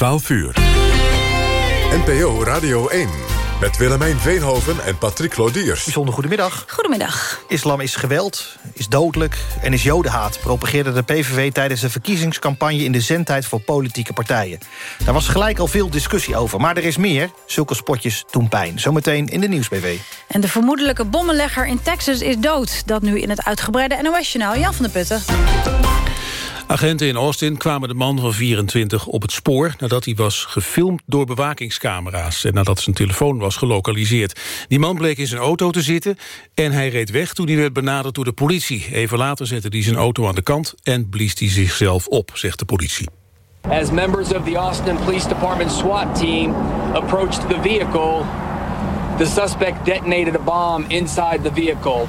12 uur. NPO Radio 1. Met Willemijn Veenhoven en Patrick Lodiers. Bijzonder goedemiddag. Goedemiddag. Islam is geweld, is dodelijk en is jodenhaat... propageerde de PVV tijdens de verkiezingscampagne... in de zendtijd voor politieke partijen. Daar was gelijk al veel discussie over. Maar er is meer. Zulke spotjes doen pijn. Zometeen in de Nieuwsbv. En de vermoedelijke bommenlegger in Texas is dood. Dat nu in het uitgebreide NOS-journaal. Jan van der Putten. Agenten in Austin kwamen de man van 24 op het spoor... nadat hij was gefilmd door bewakingscamera's... en nadat zijn telefoon was gelokaliseerd. Die man bleek in zijn auto te zitten en hij reed weg... toen hij werd benaderd door de politie. Even later zette hij zijn auto aan de kant en blies hij zichzelf op, zegt de politie. As members of the Austin Police Department SWAT team approached the vehicle... the suspect detonated a bomb inside the vehicle...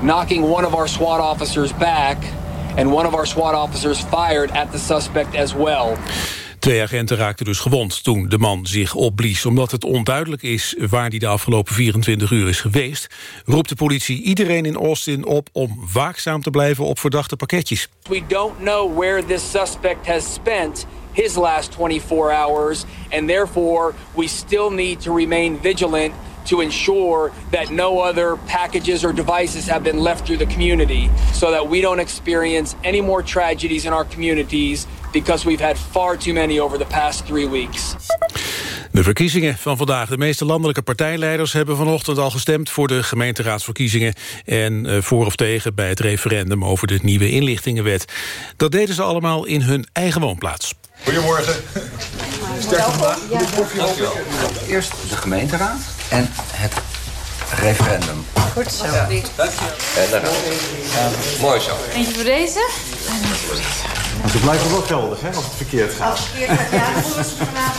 knocking one of our SWAT officers back... And one of our SWAT officers fired at the suspect as well. Twee agenten raakten dus gewond toen de man zich opblies. Omdat het onduidelijk is waar hij de afgelopen 24 uur is geweest... roept de politie iedereen in Austin op om waakzaam te blijven op verdachte pakketjes. We don't know where this suspect has spent his last 24 hours... and therefore we still need to remain vigilant to ensure that no other packages or devices have been left through the community so that we don't experience any more tragedies in our communities because we've had far too many over the past three weeks. De verkiezingen van vandaag. De meeste landelijke partijleiders hebben vanochtend al gestemd voor de gemeenteraadsverkiezingen en uh, voor of tegen bij het referendum over de nieuwe inlichtingenwet. Dat deden ze allemaal in hun eigen woonplaats. Goedemorgen. Sterk vandaag. Eerst de gemeenteraad en het referendum. Goed zo. Ja. En daarna. Uh, mooi zo. Eentje voor deze. Want het blijft wel geldig, hè, als het verkeerd gaat. Als het verkeerd gaat, ja, dan moeten ze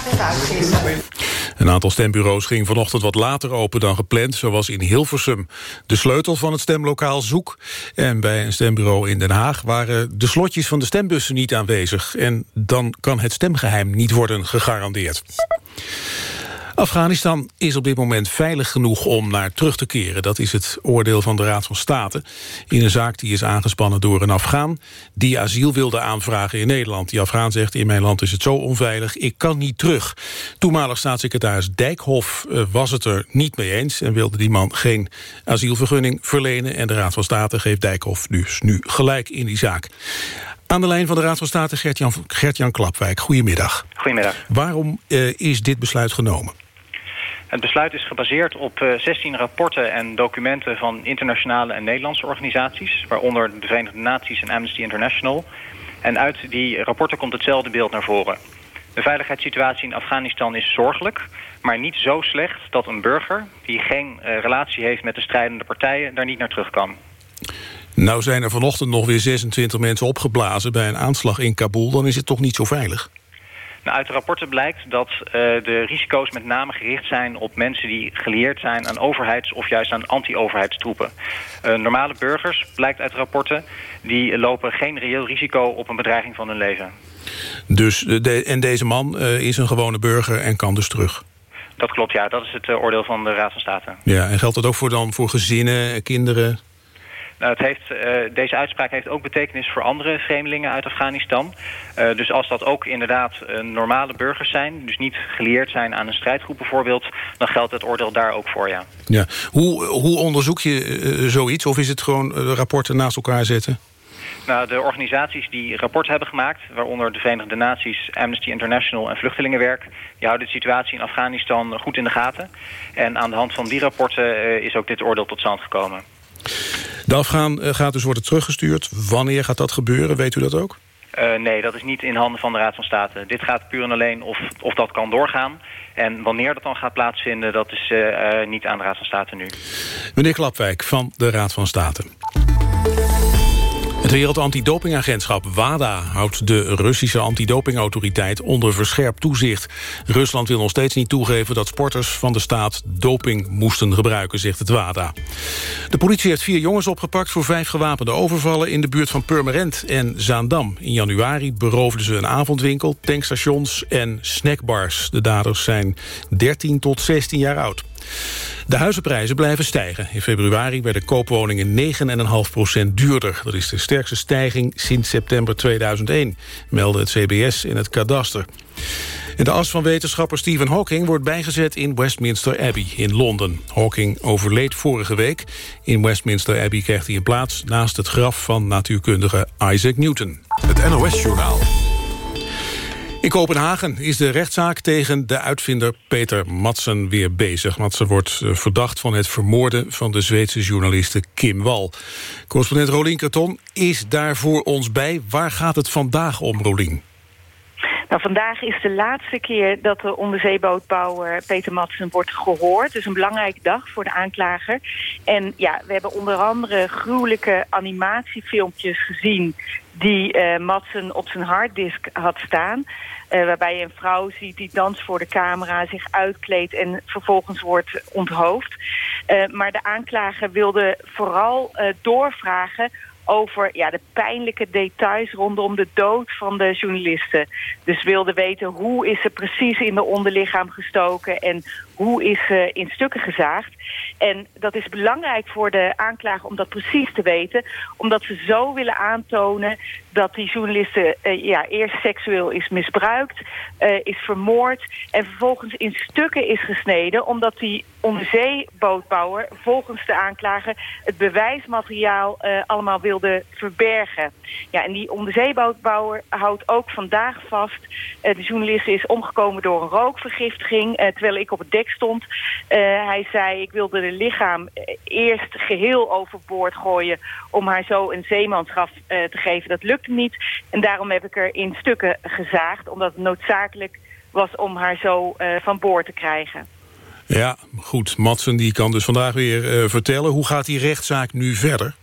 vanavond even. Een aantal stembureaus ging vanochtend wat later open dan gepland, zoals in Hilversum. De sleutel van het stemlokaal zoek. En bij een stembureau in Den Haag waren de slotjes van de stembussen niet aanwezig. En dan kan het stemgeheim niet worden gegarandeerd. Afghanistan is op dit moment veilig genoeg om naar terug te keren. Dat is het oordeel van de Raad van State. In een zaak die is aangespannen door een Afghaan... die asiel wilde aanvragen in Nederland. Die Afghaan zegt, in mijn land is het zo onveilig, ik kan niet terug. Toenmalig staatssecretaris Dijkhoff uh, was het er niet mee eens... en wilde die man geen asielvergunning verlenen. En de Raad van State geeft Dijkhoff dus nu gelijk in die zaak. Aan de lijn van de Raad van State Gert-Jan Gert Klapwijk. Goedemiddag. Goedemiddag. Waarom uh, is dit besluit genomen? Het besluit is gebaseerd op uh, 16 rapporten en documenten van internationale en Nederlandse organisaties, waaronder de Verenigde Naties en Amnesty International. En uit die rapporten komt hetzelfde beeld naar voren. De veiligheidssituatie in Afghanistan is zorgelijk, maar niet zo slecht dat een burger die geen uh, relatie heeft met de strijdende partijen daar niet naar terug kan. Nou zijn er vanochtend nog weer 26 mensen opgeblazen bij een aanslag in Kabul. Dan is het toch niet zo veilig? Nou, uit de rapporten blijkt dat uh, de risico's met name gericht zijn op mensen die gelieerd zijn aan overheids- of juist aan anti-overheidstroepen. Uh, normale burgers, blijkt uit de rapporten, die lopen geen reëel risico op een bedreiging van hun leven. Dus, de, en deze man uh, is een gewone burger en kan dus terug? Dat klopt, ja. Dat is het oordeel van de Raad van State. Ja, en geldt dat ook voor, dan, voor gezinnen, kinderen? Nou, het heeft, uh, deze uitspraak heeft ook betekenis voor andere vreemdelingen uit Afghanistan. Uh, dus als dat ook inderdaad uh, normale burgers zijn... dus niet geleerd zijn aan een strijdgroep bijvoorbeeld... dan geldt het oordeel daar ook voor, ja. ja. Hoe, hoe onderzoek je zoiets? Of is het gewoon rapporten naast elkaar zetten? Nou, de organisaties die rapport hebben gemaakt... waaronder de Verenigde Naties, Amnesty International en Vluchtelingenwerk... die houden de situatie in Afghanistan goed in de gaten. En aan de hand van die rapporten is ook dit oordeel tot stand gekomen. De Afghaan gaat dus worden teruggestuurd. Wanneer gaat dat gebeuren? Weet u dat ook? Uh, nee, dat is niet in handen van de Raad van State. Dit gaat puur en alleen of, of dat kan doorgaan. En wanneer dat dan gaat plaatsvinden, dat is uh, uh, niet aan de Raad van State nu. Meneer Klapwijk van de Raad van State. Wereld Antidopingagentschap WADA houdt de Russische antidopingautoriteit onder verscherpt toezicht. Rusland wil nog steeds niet toegeven dat sporters van de staat doping moesten gebruiken, zegt het WADA. De politie heeft vier jongens opgepakt voor vijf gewapende overvallen in de buurt van Purmerend en Zaandam. In januari beroofden ze een avondwinkel, tankstations en snackbars. De daders zijn 13 tot 16 jaar oud. De huizenprijzen blijven stijgen. In februari werden koopwoningen 9,5% duurder. Dat is de sterkste stijging sinds september 2001, meldde het CBS in het kadaster. En de as van wetenschapper Stephen Hawking wordt bijgezet in Westminster Abbey in Londen. Hawking overleed vorige week. In Westminster Abbey kreeg hij een plaats naast het graf van natuurkundige Isaac Newton. Het NOS-journaal. In Kopenhagen is de rechtszaak tegen de uitvinder Peter Madsen weer bezig. Madsen wordt eh, verdacht van het vermoorden van de Zweedse journaliste Kim Wal. Correspondent Rolien Karton is daar voor ons bij. Waar gaat het vandaag om, Rolien? Nou, vandaag is de laatste keer dat de onderzeebootbouwer Peter Madsen wordt gehoord. Dus een belangrijke dag voor de aanklager. En ja, we hebben onder andere gruwelijke animatiefilmpjes gezien... die uh, Madsen op zijn harddisk had staan. Uh, waarbij je een vrouw ziet die danst voor de camera, zich uitkleedt... en vervolgens wordt onthoofd. Uh, maar de aanklager wilde vooral doorvragen over ja, de pijnlijke details rondom de dood van de journalisten. Dus wilde weten hoe is ze precies in de onderlichaam gestoken... en hoe is ze in stukken gezaagd. En dat is belangrijk voor de aanklager om dat precies te weten... omdat ze zo willen aantonen dat die journaliste uh, ja, eerst seksueel is misbruikt... Uh, is vermoord en vervolgens in stukken is gesneden... omdat die onderzeebootbouwer volgens de aanklager... het bewijsmateriaal uh, allemaal wilde verbergen. Ja, en die onderzeebootbouwer houdt ook vandaag vast... de journalist is omgekomen door een rookvergiftiging... terwijl ik op het dek stond. hij zei, ik wilde de lichaam eerst geheel overboord gooien... om haar zo een zeemansgraf te geven. Dat lukt niet. En daarom heb ik er in stukken gezaagd, omdat het noodzakelijk was om haar zo uh, van boord te krijgen. Ja, goed. Matsen die kan dus vandaag weer uh, vertellen. Hoe gaat die rechtszaak nu verder?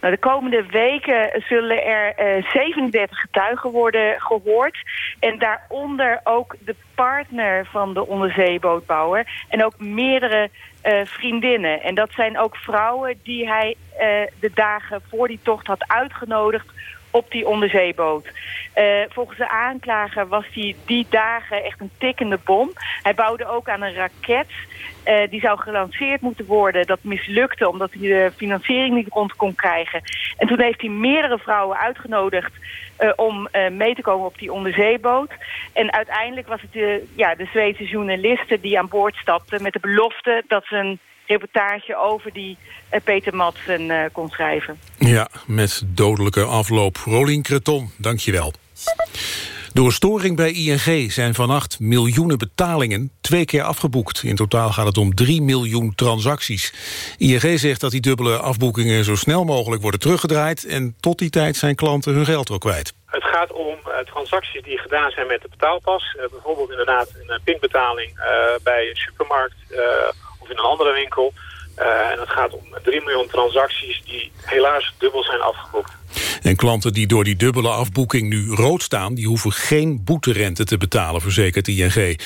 Nou, de komende weken zullen er uh, 37 getuigen worden gehoord. En daaronder ook de partner van de onderzeebootbouwer. En ook meerdere uh, vriendinnen. En dat zijn ook vrouwen die hij uh, de dagen voor die tocht had uitgenodigd op die onderzeeboot. Uh, volgens de aanklager was hij die dagen echt een tikkende bom. Hij bouwde ook aan een raket. Uh, die zou gelanceerd moeten worden. Dat mislukte omdat hij de financiering niet rond kon krijgen. En toen heeft hij meerdere vrouwen uitgenodigd... Uh, om mee te komen op die onderzeeboot. En uiteindelijk was het de, ja, de Zweedse journalisten die aan boord stapten... met de belofte dat ze een reportage over die uh, Peter Madsen uh, kon schrijven. Ja, met dodelijke afloop. Rolien Creton, dankjewel. Door storing bij ING zijn vannacht miljoenen betalingen twee keer afgeboekt. In totaal gaat het om 3 miljoen transacties. ING zegt dat die dubbele afboekingen zo snel mogelijk worden teruggedraaid... en tot die tijd zijn klanten hun geld wel kwijt. Het gaat om uh, transacties die gedaan zijn met de betaalpas. Uh, bijvoorbeeld inderdaad een pinbetaling uh, bij een supermarkt of in een andere winkel. Uh, en het gaat om 3 miljoen transacties die helaas dubbel zijn afgeboekt. En klanten die door die dubbele afboeking nu rood staan... die hoeven geen boeterente te betalen, verzekert ING.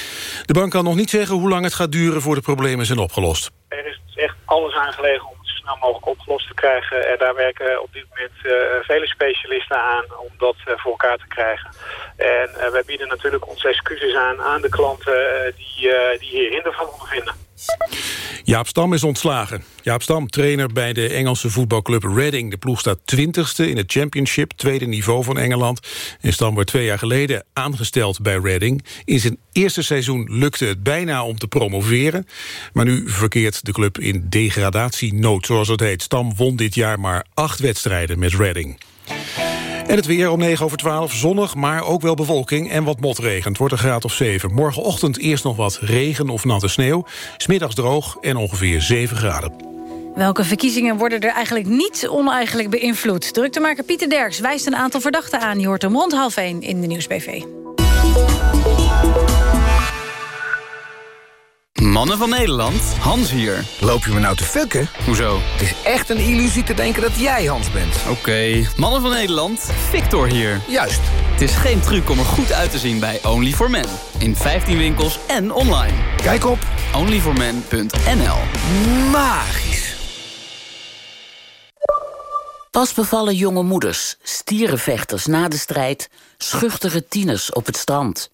De bank kan nog niet zeggen hoe lang het gaat duren... voor de problemen zijn opgelost. Er is echt alles aangelegen om het zo snel mogelijk opgelost te krijgen. En daar werken op dit moment uh, vele specialisten aan om dat uh, voor elkaar te krijgen. En wij bieden natuurlijk onze excuses aan aan de klanten die, die hier hinder van ondervinden. Jaap Stam is ontslagen. Jaap Stam, trainer bij de Engelse voetbalclub Reading. De ploeg staat twintigste in het championship, tweede niveau van Engeland. En Stam werd twee jaar geleden aangesteld bij Reading. In zijn eerste seizoen lukte het bijna om te promoveren. Maar nu verkeert de club in degradatienood, zoals het heet. Stam won dit jaar maar acht wedstrijden met Reading. En het weer om 9 over 12, zonnig, maar ook wel bewolking en wat motregen. Het wordt een graad of 7. Morgenochtend eerst nog wat regen of natte sneeuw. Smiddags droog en ongeveer 7 graden. Welke verkiezingen worden er eigenlijk niet oneigenlijk beïnvloed? Druktemaker Pieter Derks wijst een aantal verdachten aan. Je hoort hem rond half 1 in de Nieuwsbv. Mannen van Nederland, Hans hier. Loop je me nou te fucken? Hoezo? Het is echt een illusie te denken dat jij Hans bent. Oké. Okay. Mannen van Nederland, Victor hier. Juist. Het is geen truc om er goed uit te zien bij Only for Men. In 15 winkels en online. Kijk op onlyformen.nl Magisch. Pas bevallen jonge moeders, stierenvechters na de strijd... schuchtere tieners op het strand.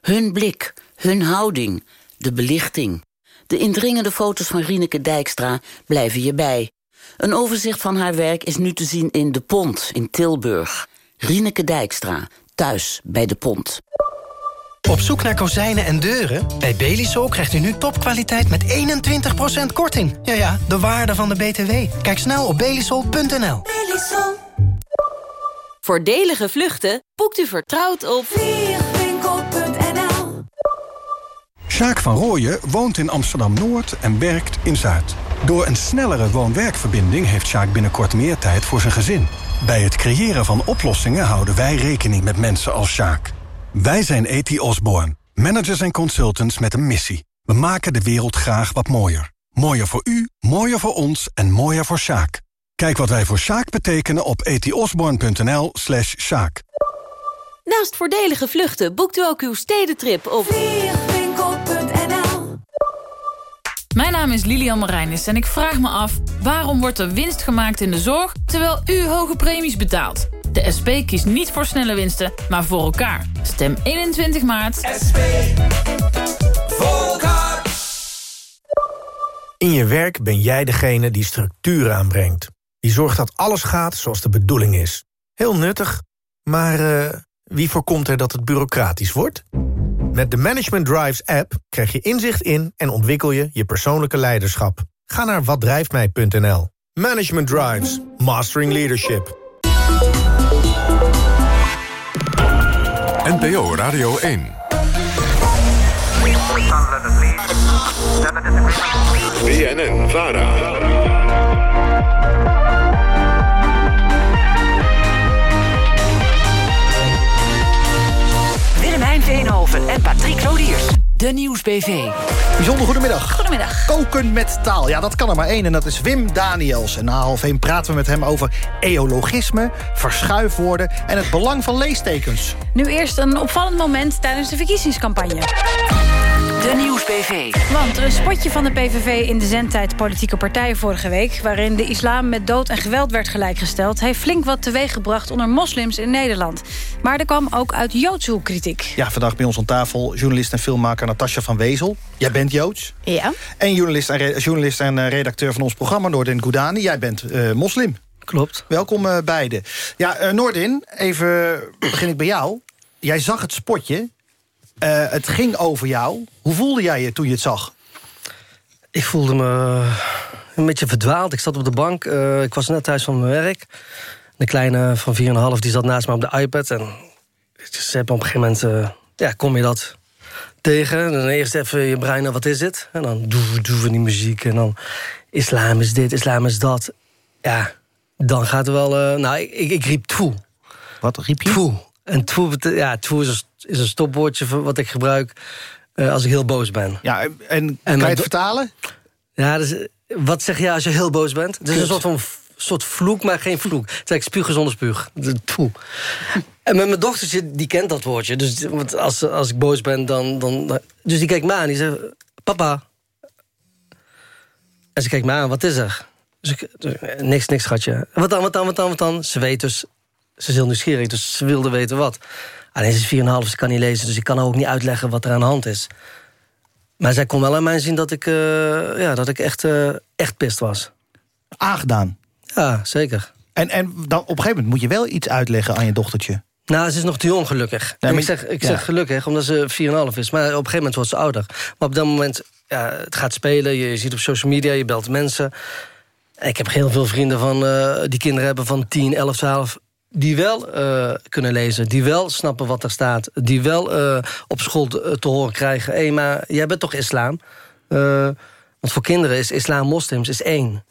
Hun blik, hun houding de belichting. De indringende foto's van Rieneke Dijkstra blijven je bij. Een overzicht van haar werk is nu te zien in De Pont in Tilburg. Rieneke Dijkstra, thuis bij De Pont. Op zoek naar kozijnen en deuren? Bij Belisol krijgt u nu topkwaliteit met 21% korting. Ja ja, de waarde van de BTW. Kijk snel op belisol.nl. Voordelige vluchten boekt u vertrouwd op Sjaak van Rooyen woont in Amsterdam-Noord en werkt in Zuid. Door een snellere woon-werkverbinding heeft Sjaak binnenkort meer tijd voor zijn gezin. Bij het creëren van oplossingen houden wij rekening met mensen als Sjaak. Wij zijn E.T. Osborne, managers en consultants met een missie. We maken de wereld graag wat mooier. Mooier voor u, mooier voor ons en mooier voor Sjaak. Kijk wat wij voor Sjaak betekenen op etiosborn.nl slash Sjaak. Naast voordelige vluchten boekt u ook uw stedentrip op Mijn naam is Lilian Marijnis en ik vraag me af... waarom wordt er winst gemaakt in de zorg... terwijl u hoge premies betaalt? De SP kiest niet voor snelle winsten, maar voor elkaar. Stem 21 maart. SP. Voor elkaar. In je werk ben jij degene die structuur aanbrengt. Die zorgt dat alles gaat zoals de bedoeling is. Heel nuttig, maar uh, wie voorkomt er dat het bureaucratisch wordt? Met de Management Drives app krijg je inzicht in en ontwikkel je je persoonlijke leiderschap. Ga naar watdrijftmij.nl. Management Drives. Mastering Leadership. NPO Radio 1. BNN Vara. En Patrick Lodiers. De Nieuwsbv. Bijzonder goedemiddag. Goedemiddag. Koken met taal. Ja, dat kan er maar één en dat is Wim Daniels. En na half één praten we met hem over eologisme, verschuifwoorden... en het belang van leestekens. Nu eerst een opvallend moment tijdens de verkiezingscampagne. De Nieuwsbv. Want een spotje van de PVV in de zendtijd Politieke Partijen vorige week... waarin de islam met dood en geweld werd gelijkgesteld... heeft flink wat teweeggebracht onder moslims in Nederland. Maar er kwam ook uit Joodse hoek kritiek. Ja, vandaag bij ons aan tafel journalist en filmmaker Natasja van Wezel. Jij bent Joods. Ja. En journalist en, re- journalist en eh, redacteur van ons programma, Noordin Goudani. Jij bent eh, moslim. Klopt. Welkom eh, beiden. Ja, eh, Noordin, even begin ik bij jou. Jij zag het spotje. Eh, het ging over jou. Hoe voelde jij je toen je het zag? Ik voelde me een beetje verdwaald. Ik zat op de bank. eh, ik was net thuis van mijn werk. De kleine van 4,5 die zat naast me op de iPad. En ze hebben op een gegeven moment... eh, ja, kom je dat tegen. En dan eerst even je brein, nou, wat is dit? En dan doe, doe we die muziek. En dan islam is dit, islam is dat. Ja, dan gaat er wel... eh, nou, ik, ik, ik riep toe. Wat riep je? Toe. En toe, ja, toe is een, is een stopwoordje voor wat ik gebruik eh, als ik heel boos ben. Ja, en, kan je het vertalen? Ja, dus, eh, wat zeg je als je heel boos bent? Het is een Kut. soort van soort vloek, maar geen vloek. Het is eigenlijk spugen zonder spuug. Toe. En met mijn dochtertje, die kent dat woordje. Dus want als, als ik boos ben, dan, dan... Dus die kijkt me aan, die zegt... Papa. En ze kijkt me aan, wat is er? Dus ik, dus, eh, niks, niks, schatje. Wat dan, wat dan, wat dan, wat dan? Ze weet dus... Ze is heel nieuwsgierig, dus ze wilde weten wat. Alleen ze is 4,5, ze kan niet lezen... dus ik kan haar ook niet uitleggen wat er aan de hand is. Maar zij kon wel aan mij zien dat ik, eh, ja, dat ik echt, eh, echt pist was. Aangedaan. Ja, zeker. En, en dan op een gegeven moment moet je wel iets uitleggen aan je dochtertje. Nou, ze is nog te jong, gelukkig. Maar- ik zeg, ik ja. zeg gelukkig, omdat ze 4,5 is. Maar op een gegeven moment wordt ze ouder. Maar op dat moment, ja, het gaat spelen. Je ziet op social media, je belt mensen. En ik heb heel veel vrienden van, eh, die kinderen hebben van 10, 11, 12... die wel eh, kunnen lezen, die wel snappen wat er staat... die wel eh, op school te, te horen krijgen... hé, maar jij bent toch islam? Eh, want voor kinderen is islam moslims is één.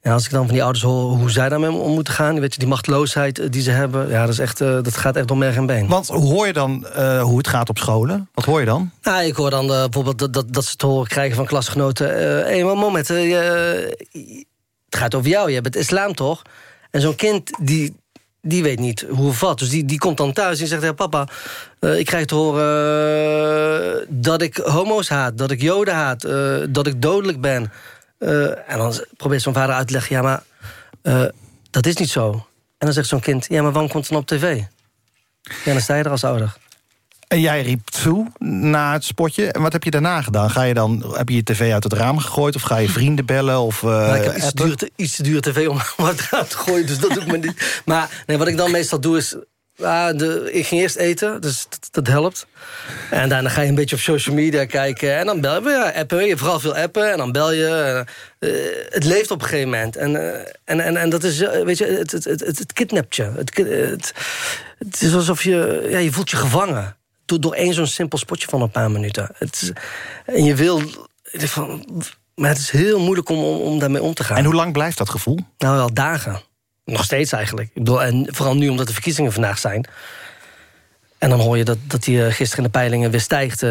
En als ik dan van die ouders hoor hoe zij daarmee om moeten gaan... Weet je, die machteloosheid eh, die ze hebben... Ja, dat, is echt, eh, dat gaat echt door merg en been. Want hoe hoor je dan eh, hoe het gaat op scholen? Wat hoor je dan? Nou, ik hoor dan eh, bijvoorbeeld dat, dat, dat ze te horen krijgen van klasgenoten... eh hé, maar moment, eh, het gaat over jou, je bent islam toch? En zo'n kind, die, die weet niet hoe of wat. Dus die, die komt dan thuis en zegt... Ja, papa, eh, ik krijg te horen eh, dat ik homo's haat... dat ik joden haat, eh, dat ik dodelijk ben. En dan probeert zo'n vader uit te leggen... ja, maar dat is niet zo. En dan zegt zo'n kind... ja, maar waarom komt het dan op tv? Ja, dan sta je er als ouder. En jij riep toe na het spotje. En wat heb je daarna gedaan? Ga je dan, heb je je tv uit het raam gegooid? Of ga je vrienden bellen? Of, eh, Maar ik heb iets te, duur, iets te tv om om het raam te gooien, dus dat doe ik me niet. Maar nee, wat ik dan meestal doe is... Ja, de, ik ging eerst eten, dus dat, dat, helpt. En daarna ga je een beetje op social media kijken. En dan bel je, ja, appen. Je vooral veel appen en dan bel je. Uh, het leeft op een gegeven moment. En, uh, en, en, en dat is, weet je, het, het, het, het kidnapt je. Het, het, het is alsof je, ja, je voelt je gevangen. Door, één zo'n simpel spotje van een paar minuten. Het, en je wil... Maar het is heel moeilijk om, om, om daarmee om te gaan. En hoe lang blijft dat gevoel? Nou, wel dagen. Nog steeds eigenlijk. Ik bedoel, en vooral nu omdat de verkiezingen vandaag zijn. En dan hoor je dat, dat hij gisteren in de peilingen weer stijgt... Uh,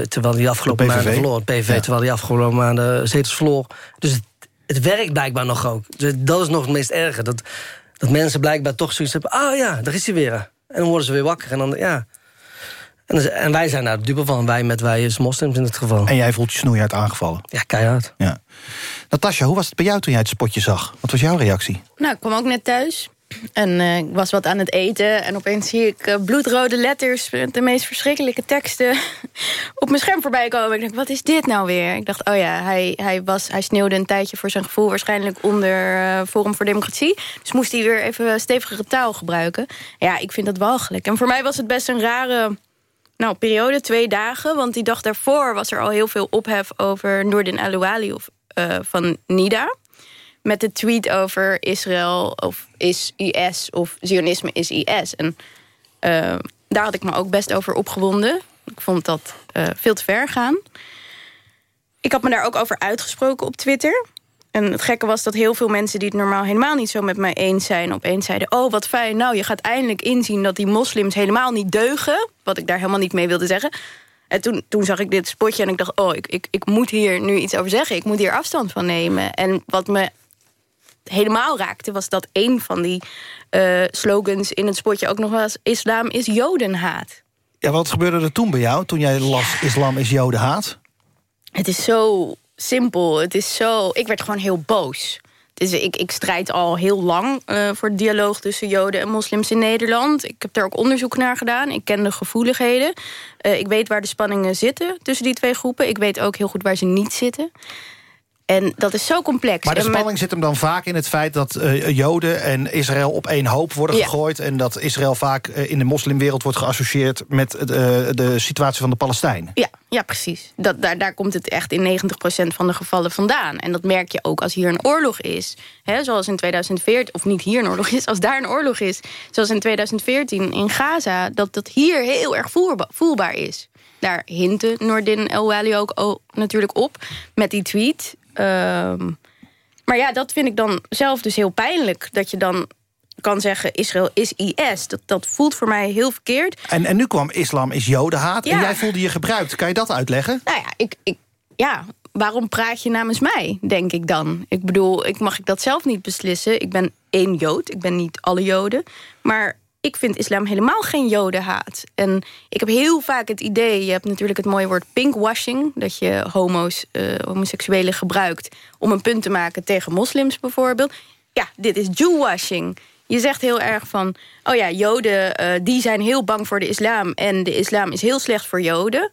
terwijl hij afgelopen maanden verloor. Het PV, ja. terwijl hij afgelopen maanden zetels verloor. Dus het, het werkt blijkbaar nog ook. Dus dat is nog het meest erge. Dat, dat mensen blijkbaar toch zoiets hebben... ah ja, daar is hij weer. En dan worden ze weer wakker. En dan, ja... En, en wij zijn daar de dupe van. Wij met wij is moslims in het geval. En jij voelt je snoeihard aangevallen? Ja, keihard. Ja. Natasja, hoe was het bij jou toen jij het spotje zag? Wat was jouw reactie? Nou, ik kwam ook net thuis. En uh, ik was wat aan het eten. En opeens zie ik uh, bloedrode letters met de meest verschrikkelijke teksten op mijn scherm voorbij komen. Ik dacht, wat is dit nou weer? Ik dacht, oh ja, hij, hij, was, hij sneeuwde een tijdje voor zijn gevoel waarschijnlijk onder uh, Forum voor Democratie. Dus moest hij weer even stevigere taal gebruiken. Ja, ik vind dat walgelijk. En voor mij was het best een rare nou, periode, twee dagen. Want die dag daarvoor was er al heel veel ophef over Noordin Alouali of, uh, van NIDA. Met de tweet over Israël of is IS of Zionisme is IS. En uh, daar had ik me ook best over opgewonden. Ik vond dat uh, veel te ver gaan. Ik had me daar ook over uitgesproken op Twitter. En het gekke was dat heel veel mensen die het normaal helemaal niet zo met mij eens zijn... opeens zeiden, oh wat fijn, nou je gaat eindelijk inzien... dat die moslims helemaal niet deugen. Wat ik daar helemaal niet mee wilde zeggen. En toen, toen zag ik dit spotje en ik dacht, oh ik, ik, ik moet hier nu iets over zeggen. Ik moet hier afstand van nemen. En wat me helemaal raakte was dat een van die uh, slogans in het spotje ook nog was... islam is jodenhaat. Ja, wat gebeurde er toen bij jou, toen jij las islam is jodenhaat? Het is zo simpel. Het is zo... Ik werd gewoon heel boos. Dus ik, ik strijd al heel lang uh, voor dialoog tussen Joden en moslims in Nederland. Ik heb daar ook onderzoek naar gedaan. Ik ken de gevoeligheden. Uh, ik weet waar de spanningen zitten tussen die twee groepen. Ik weet ook heel goed waar ze niet zitten. En dat is zo complex. Maar de spanning zit hem dan vaak in het feit dat uh, Joden en Israël op één hoop worden ja. gegooid. En dat Israël vaak uh, in de moslimwereld wordt geassocieerd met uh, de situatie van de Palestijnen. Ja, ja precies. Dat, daar, daar komt het echt in 90% van de gevallen vandaan. En dat merk je ook als hier een oorlog is. Hè, zoals in 2014, of niet hier een oorlog is, als daar een oorlog is. Zoals in 2014 in Gaza, dat dat hier heel erg voelbaar, voelbaar is. Daar hinten Noordin El Wali ook natuurlijk op met die tweet. Um, maar ja, dat vind ik dan zelf dus heel pijnlijk. Dat je dan kan zeggen, Israël is IS. Dat, dat voelt voor mij heel verkeerd. En, en nu kwam islam is jodenhaat ja. en jij voelde je gebruikt. Kan je dat uitleggen? Nou ja, ik, ik, ja, waarom praat je namens mij, denk ik dan? Ik bedoel, ik mag ik dat zelf niet beslissen. Ik ben één Jood, ik ben niet alle Joden. Maar ik vind islam helemaal geen jodenhaat. En ik heb heel vaak het idee... je hebt natuurlijk het mooie woord pinkwashing... dat je homo's, uh, homoseksuelen gebruikt... om een punt te maken tegen moslims bijvoorbeeld. Ja, dit is Jewwashing. Je zegt heel erg van... oh ja, joden uh, die zijn heel bang voor de islam... en de islam is heel slecht voor joden...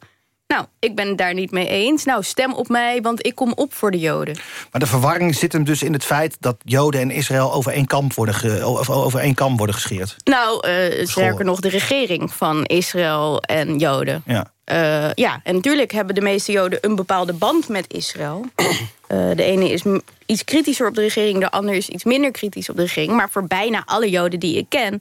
Nou, ik ben het daar niet mee eens. Nou, stem op mij, want ik kom op voor de Joden. Maar de verwarring zit hem dus in het feit... dat Joden en Israël over één kam worden, ge, over één kam worden gescheerd. Nou, uh, sterker nog, de regering van Israël en Joden. Ja. Uh, ja, en natuurlijk hebben de meeste Joden een bepaalde band met Israël. Uh, de ene is iets kritischer op de regering, de ander is iets minder kritisch op de regering. Maar voor bijna alle Joden die ik ken,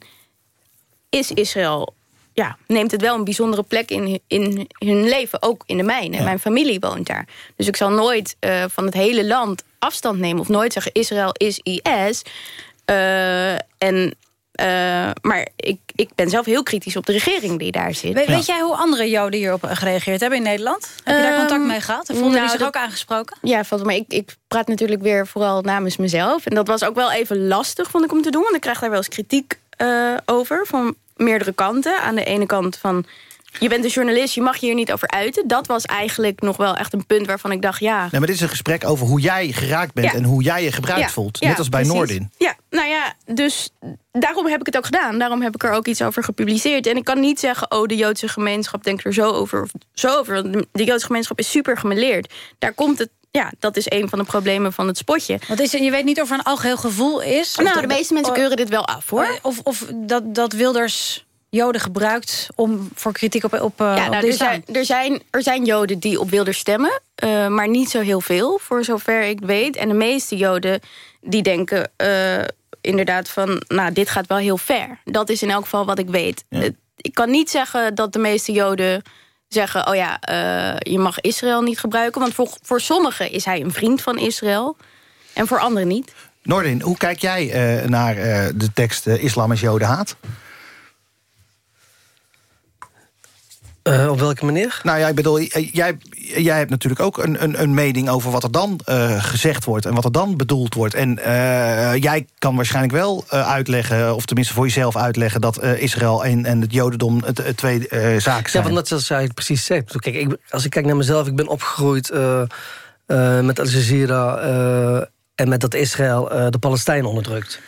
is Israël ja, neemt het wel een bijzondere plek in, in hun leven. Ook in de mijne. Ja. Mijn familie woont daar. Dus ik zal nooit uh, van het hele land afstand nemen. Of nooit zeggen Israël is IS. Uh, en, uh, maar ik, ik ben zelf heel kritisch op de regering die daar zit. We, weet jij hoe andere Joden hierop gereageerd hebben in Nederland? Heb je daar contact mee gehad? Vonden nou, die zich ook aangesproken? Ja, maar ik, ik praat natuurlijk weer vooral namens mezelf. En dat was ook wel even lastig, vond ik, om te doen. Want ik krijg daar wel eens kritiek over. Van meerdere kanten. Aan de ene kant van... Je bent een journalist, je mag je hier niet over uiten. Dat was eigenlijk nog wel echt een punt waarvan ik dacht, ja... Nee, maar dit is een gesprek over hoe jij geraakt bent... en hoe jij je gebruikt ja. voelt. Net als bij precies. Noordin. Ja, nou ja, dus daarom heb ik het ook gedaan. Daarom heb ik er ook iets over gepubliceerd. En ik kan niet zeggen, oh, de Joodse gemeenschap denkt er zo over. Of zo over. De Joodse gemeenschap is super gemeleerd. Daar komt het ja, dat is een van de problemen van het spotje. Wat is, je weet niet of er een algeheel gevoel is? Nou, de meeste mensen keuren dit wel af, hoor. Of, of dat, dat Wilders Joden gebruikt om voor kritiek op, op, Ja, op nou, de er, islam. zijn, er, zijn, er zijn Joden die op Wilders stemmen, eh, maar niet zo heel veel, voor zover ik weet. En de meeste Joden die denken eh, inderdaad van, nou, dit gaat wel heel ver. Dat is in elk geval wat ik weet. Ik kan niet zeggen dat de meeste Joden zeggen, oh ja, eh, je mag Israël niet gebruiken. Want voor, voor sommigen is hij een vriend van Israël en voor anderen niet. Nordin, hoe kijk jij eh, naar eh, de tekst Islam is Jodenhaat? Eh, op welke manier? Nou ja, ik bedoel, jij, jij hebt natuurlijk ook een, een, een mening over wat er dan eh, gezegd wordt... en wat er dan bedoeld wordt. En eh, jij kan waarschijnlijk wel eh, uitleggen, of tenminste voor jezelf uitleggen... dat Israël en, en het Jodendom het, het twee zaken Ja, zijn. want dat is wat jij precies zegt. Kijk, ik, als ik kijk naar mezelf, ik ben opgegroeid met Al Jazeera... en met dat Israël de Palestijnen onderdrukt.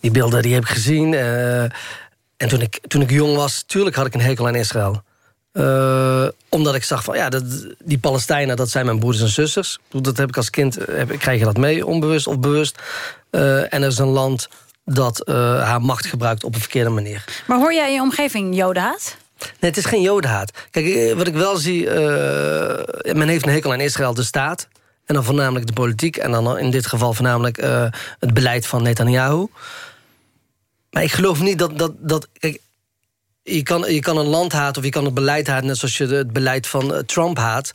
Die beelden die heb ik gezien. en toen ik, toen ik jong was, tuurlijk had ik een hekel aan Israël. Eh, omdat ik zag van, ja, dat, die Palestijnen, dat zijn mijn broeders en zusters. Dat heb ik als kind, heb, krijg je dat mee, onbewust of bewust. Eh, en er is een land dat eh, haar macht gebruikt op een verkeerde manier. Maar hoor jij in je omgeving Jodenhaat? Nee, het is geen jodenhaat. Kijk, wat ik wel zie... men heeft een hekel aan Israël, de staat. En dan voornamelijk de politiek. En dan in dit geval voornamelijk het beleid van Netanyahu. Maar ik geloof niet dat... dat, dat kijk, je kan, je kan een land haten of je kan het beleid haten... net zoals je het beleid van eh, Trump haat.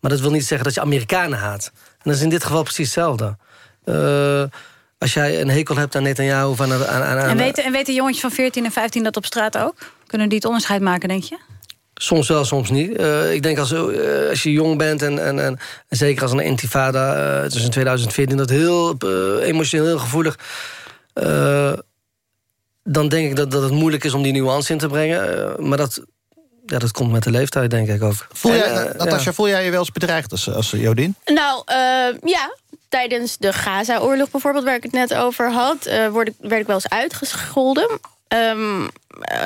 Maar dat wil niet zeggen dat je Amerikanen haat. En dat is in dit geval precies hetzelfde. Eh, als jij een hekel hebt aan Netanyahu... Of aan, aan, aan, aan- En weten, en weten jongetje van 14 en 15 dat op straat ook? Kunnen die het onderscheid maken, denk je? Soms wel, soms niet. Eh, ik denk als, als je jong bent en, en, en, en zeker als een intifada... het is in 2014, dat heel emotioneel, heel gevoelig... dan denk ik dat, dat het moeilijk is om die nuance in te brengen. Eh, maar dat, ja, dat komt met de leeftijd, denk ik ook. Voel jij, En, eh, Natasja, ja. voel jij je wel eens bedreigd als, als Jodin? Nou, eh, ja. Tijdens de Gaza-oorlog bijvoorbeeld, waar ik het net over had... eh, word ik, werd ik wel eens uitgescholden. Ehm, eh,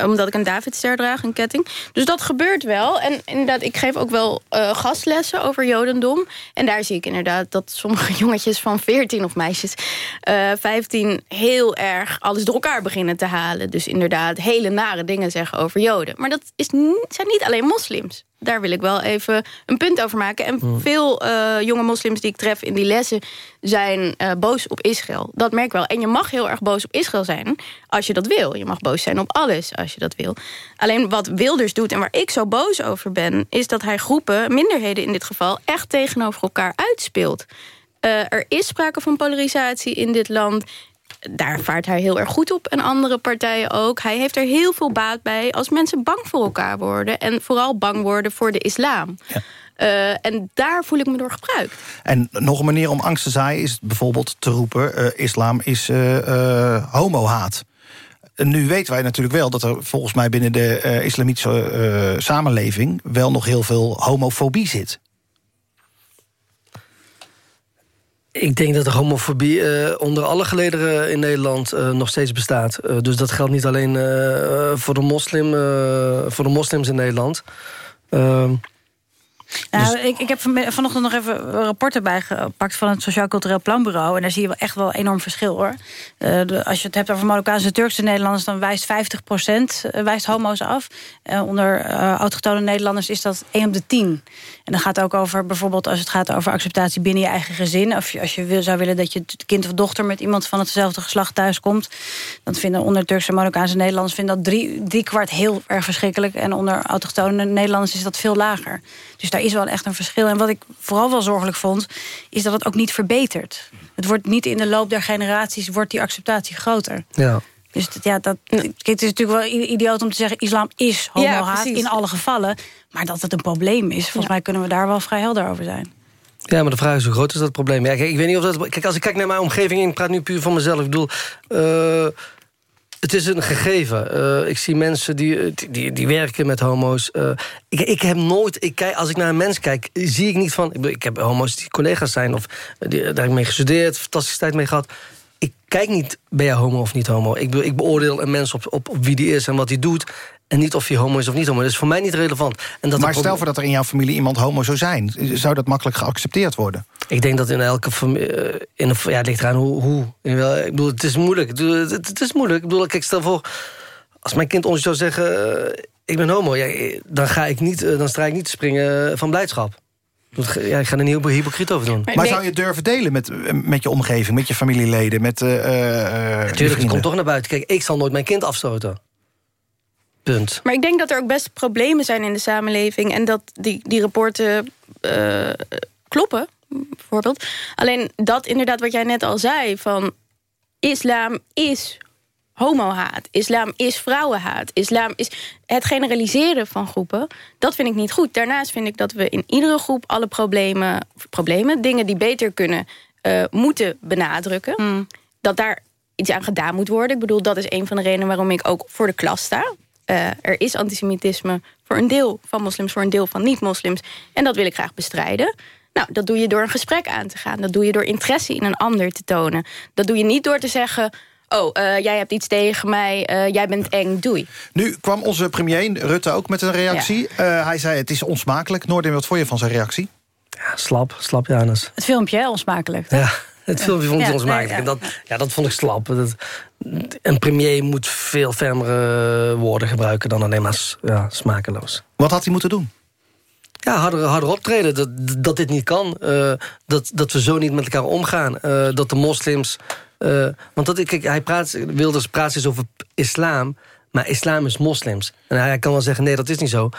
omdat ik een Davidster draag, een ketting. Dus dat gebeurt wel. En inderdaad, ik geef ook wel eh, gastlessen over Jodendom. En daar zie ik inderdaad dat sommige jongetjes van 14 of meisjes... eh 15 heel erg alles door elkaar beginnen te halen. Dus inderdaad hele nare dingen zeggen over Joden. Maar dat is, zijn niet alleen moslims. Daar wil ik wel even een punt over maken. En Hmm. veel eh, jonge moslims die ik tref in die lessen... zijn eh, boos op Israël. Dat merk ik wel. En je mag heel erg boos op Israël zijn als je dat wil. Je mag boos zijn op alles als je dat wil. Alleen wat Wilders doet en waar ik zo boos over ben... is dat hij groepen, minderheden in dit geval... echt tegenover elkaar uitspeelt. Eh, er is sprake van polarisatie in dit land daar vaart hij heel erg goed op. En andere partijen ook. Hij heeft er heel veel baat bij als mensen bang voor elkaar worden. En vooral bang worden voor de islam. Eh, en daar voel ik me door gebruikt. En nog een manier om angst te zaaien is bijvoorbeeld te roepen... eh, islam is eh, homohaat. Nu weten wij natuurlijk wel dat er volgens mij binnen de eh, islamitische eh, samenleving... wel nog heel veel homofobie zit. Ik denk dat de homofobie eh, onder alle gelederen in Nederland nog steeds bestaat. Dus dat geldt niet alleen voor, de moslim, voor de moslims in Nederland. Nou, ik, ik heb van- vanochtend nog even een rapport erbij gepakt... van het Sociaal Cultureel Planbureau. En daar zie je wel echt wel een enorm verschil, hoor. Eh, de- als je het hebt over Marokkaanse en Turkse Nederlanders... dan wijst 50% wijst homo's af. Eh, onder eh autochtone Nederlanders is dat 1 op de 10. En dan gaat het ook over, bijvoorbeeld als het gaat over acceptatie binnen je eigen gezin. Of je, als je wil, zou willen dat je kind of dochter met iemand van hetzelfde geslacht thuiskomt. Dan vinden onder Turkse en Marokkaanse Nederlanders vinden dat drie, drie kwart heel erg verschrikkelijk. En onder autochtone Nederlanders is dat veel lager. Dus daar is wel echt een verschil. En wat ik vooral wel zorgelijk vond, is dat het ook niet verbetert. Het wordt niet in de loop der generaties wordt die acceptatie groter. ja. Dus dat- ja, dat, het is natuurlijk wel idioot om te zeggen... islam is Ja, homohaat precies. in alle gevallen. Maar dat het een probleem is, volgens mij kunnen we daar wel vrij helder over zijn. Ja, maar de vraag is hoe groot is dat probleem? Ja, kijk, ik weet niet of dat. Kijk, als ik kijk naar mijn omgeving, en ik praat nu puur van mezelf. Ik bedoel, eh, het is een gegeven. Eh, ik zie mensen die, die, die, die werken met homo's. Eh, ik, ik heb nooit, ik kijk, als ik naar een mens kijk, zie ik niet van. Ik, ik heb homo's die collega's zijn of die, daar heb ik mee gestudeerd, fantastische tijd mee gehad. Ik kijk niet, ben je homo of niet homo? Ik, bedoel, ik beoordeel een mens op, op, op wie die is en wat hij doet. En niet of hij homo is of niet homo. Dat is voor mij niet relevant. En dat maar stel voor dat er in jouw familie iemand homo zou zijn. Zou dat makkelijk geaccepteerd worden? Ik denk dat in elke familie... eh, In een, ja, het ligt eraan hoe... hoe ik bedoel, het is moeilijk. Het, het is moeilijk. Ik bedoel, kijk, stel voor... als mijn kind ons zou zeggen... eh, ik ben homo, ja, dan, ga ik niet, eh, dan sta ik niet te springen van blijdschap. Ja, ik ga er niet heel hypocriet over doen. Maar zou je durven delen met, met je omgeving, met je familieleden, met uh, Natuurlijk, het komt toch naar buiten. Kijk, ik zal nooit mijn kind afstoten. Punt. Maar ik denk dat er ook best problemen zijn in de samenleving... en dat die, die rapporten eh, kloppen, bijvoorbeeld. Alleen dat inderdaad wat jij net al zei... van islam is homohaat. Islam is vrouwenhaat. Islam is het generaliseren van groepen. Dat vind ik niet goed. Daarnaast vind ik dat we in iedere groep alle problemen... problemen dingen die beter kunnen, uh, moeten benadrukken. Hmm. Dat daar iets aan gedaan moet worden. Ik bedoel, dat is een van de redenen waarom ik ook voor de klas sta. Uh, er is antisemitisme voor een deel van moslims... voor een deel van niet-moslims. En dat wil ik graag bestrijden. Nou, dat doe je door een gesprek aan te gaan. Dat doe je door interesse in een ander te tonen. Dat doe je niet door te zeggen... oh, uh, jij hebt iets tegen mij, uh, jij bent eng, doei. Nu kwam onze premier Rutte ook met een reactie. Ja. Uh, hij zei, het is onsmakelijk. Noordin, wat vond je van zijn reactie? Ja, slap, slap Janus. Het filmpje, hè, onsmakelijk. Ja, het filmpje vond ik ja, onsmakelijk. Ja, ja. En dat, ja, dat vond ik slap. Dat, een premier moet veel fermere woorden gebruiken... dan alleen maar ja, smakeloos. Wat had hij moeten doen? Ja, harder, harder optreden. Dat, dat dit niet kan. Uh, dat, dat we zo niet met elkaar omgaan. Uh, dat de moslims... Uh, want dat, kijk, hij praat, Wilders praat dus over islam... maar islam is moslims. En hij kan wel zeggen, nee, dat is niet zo.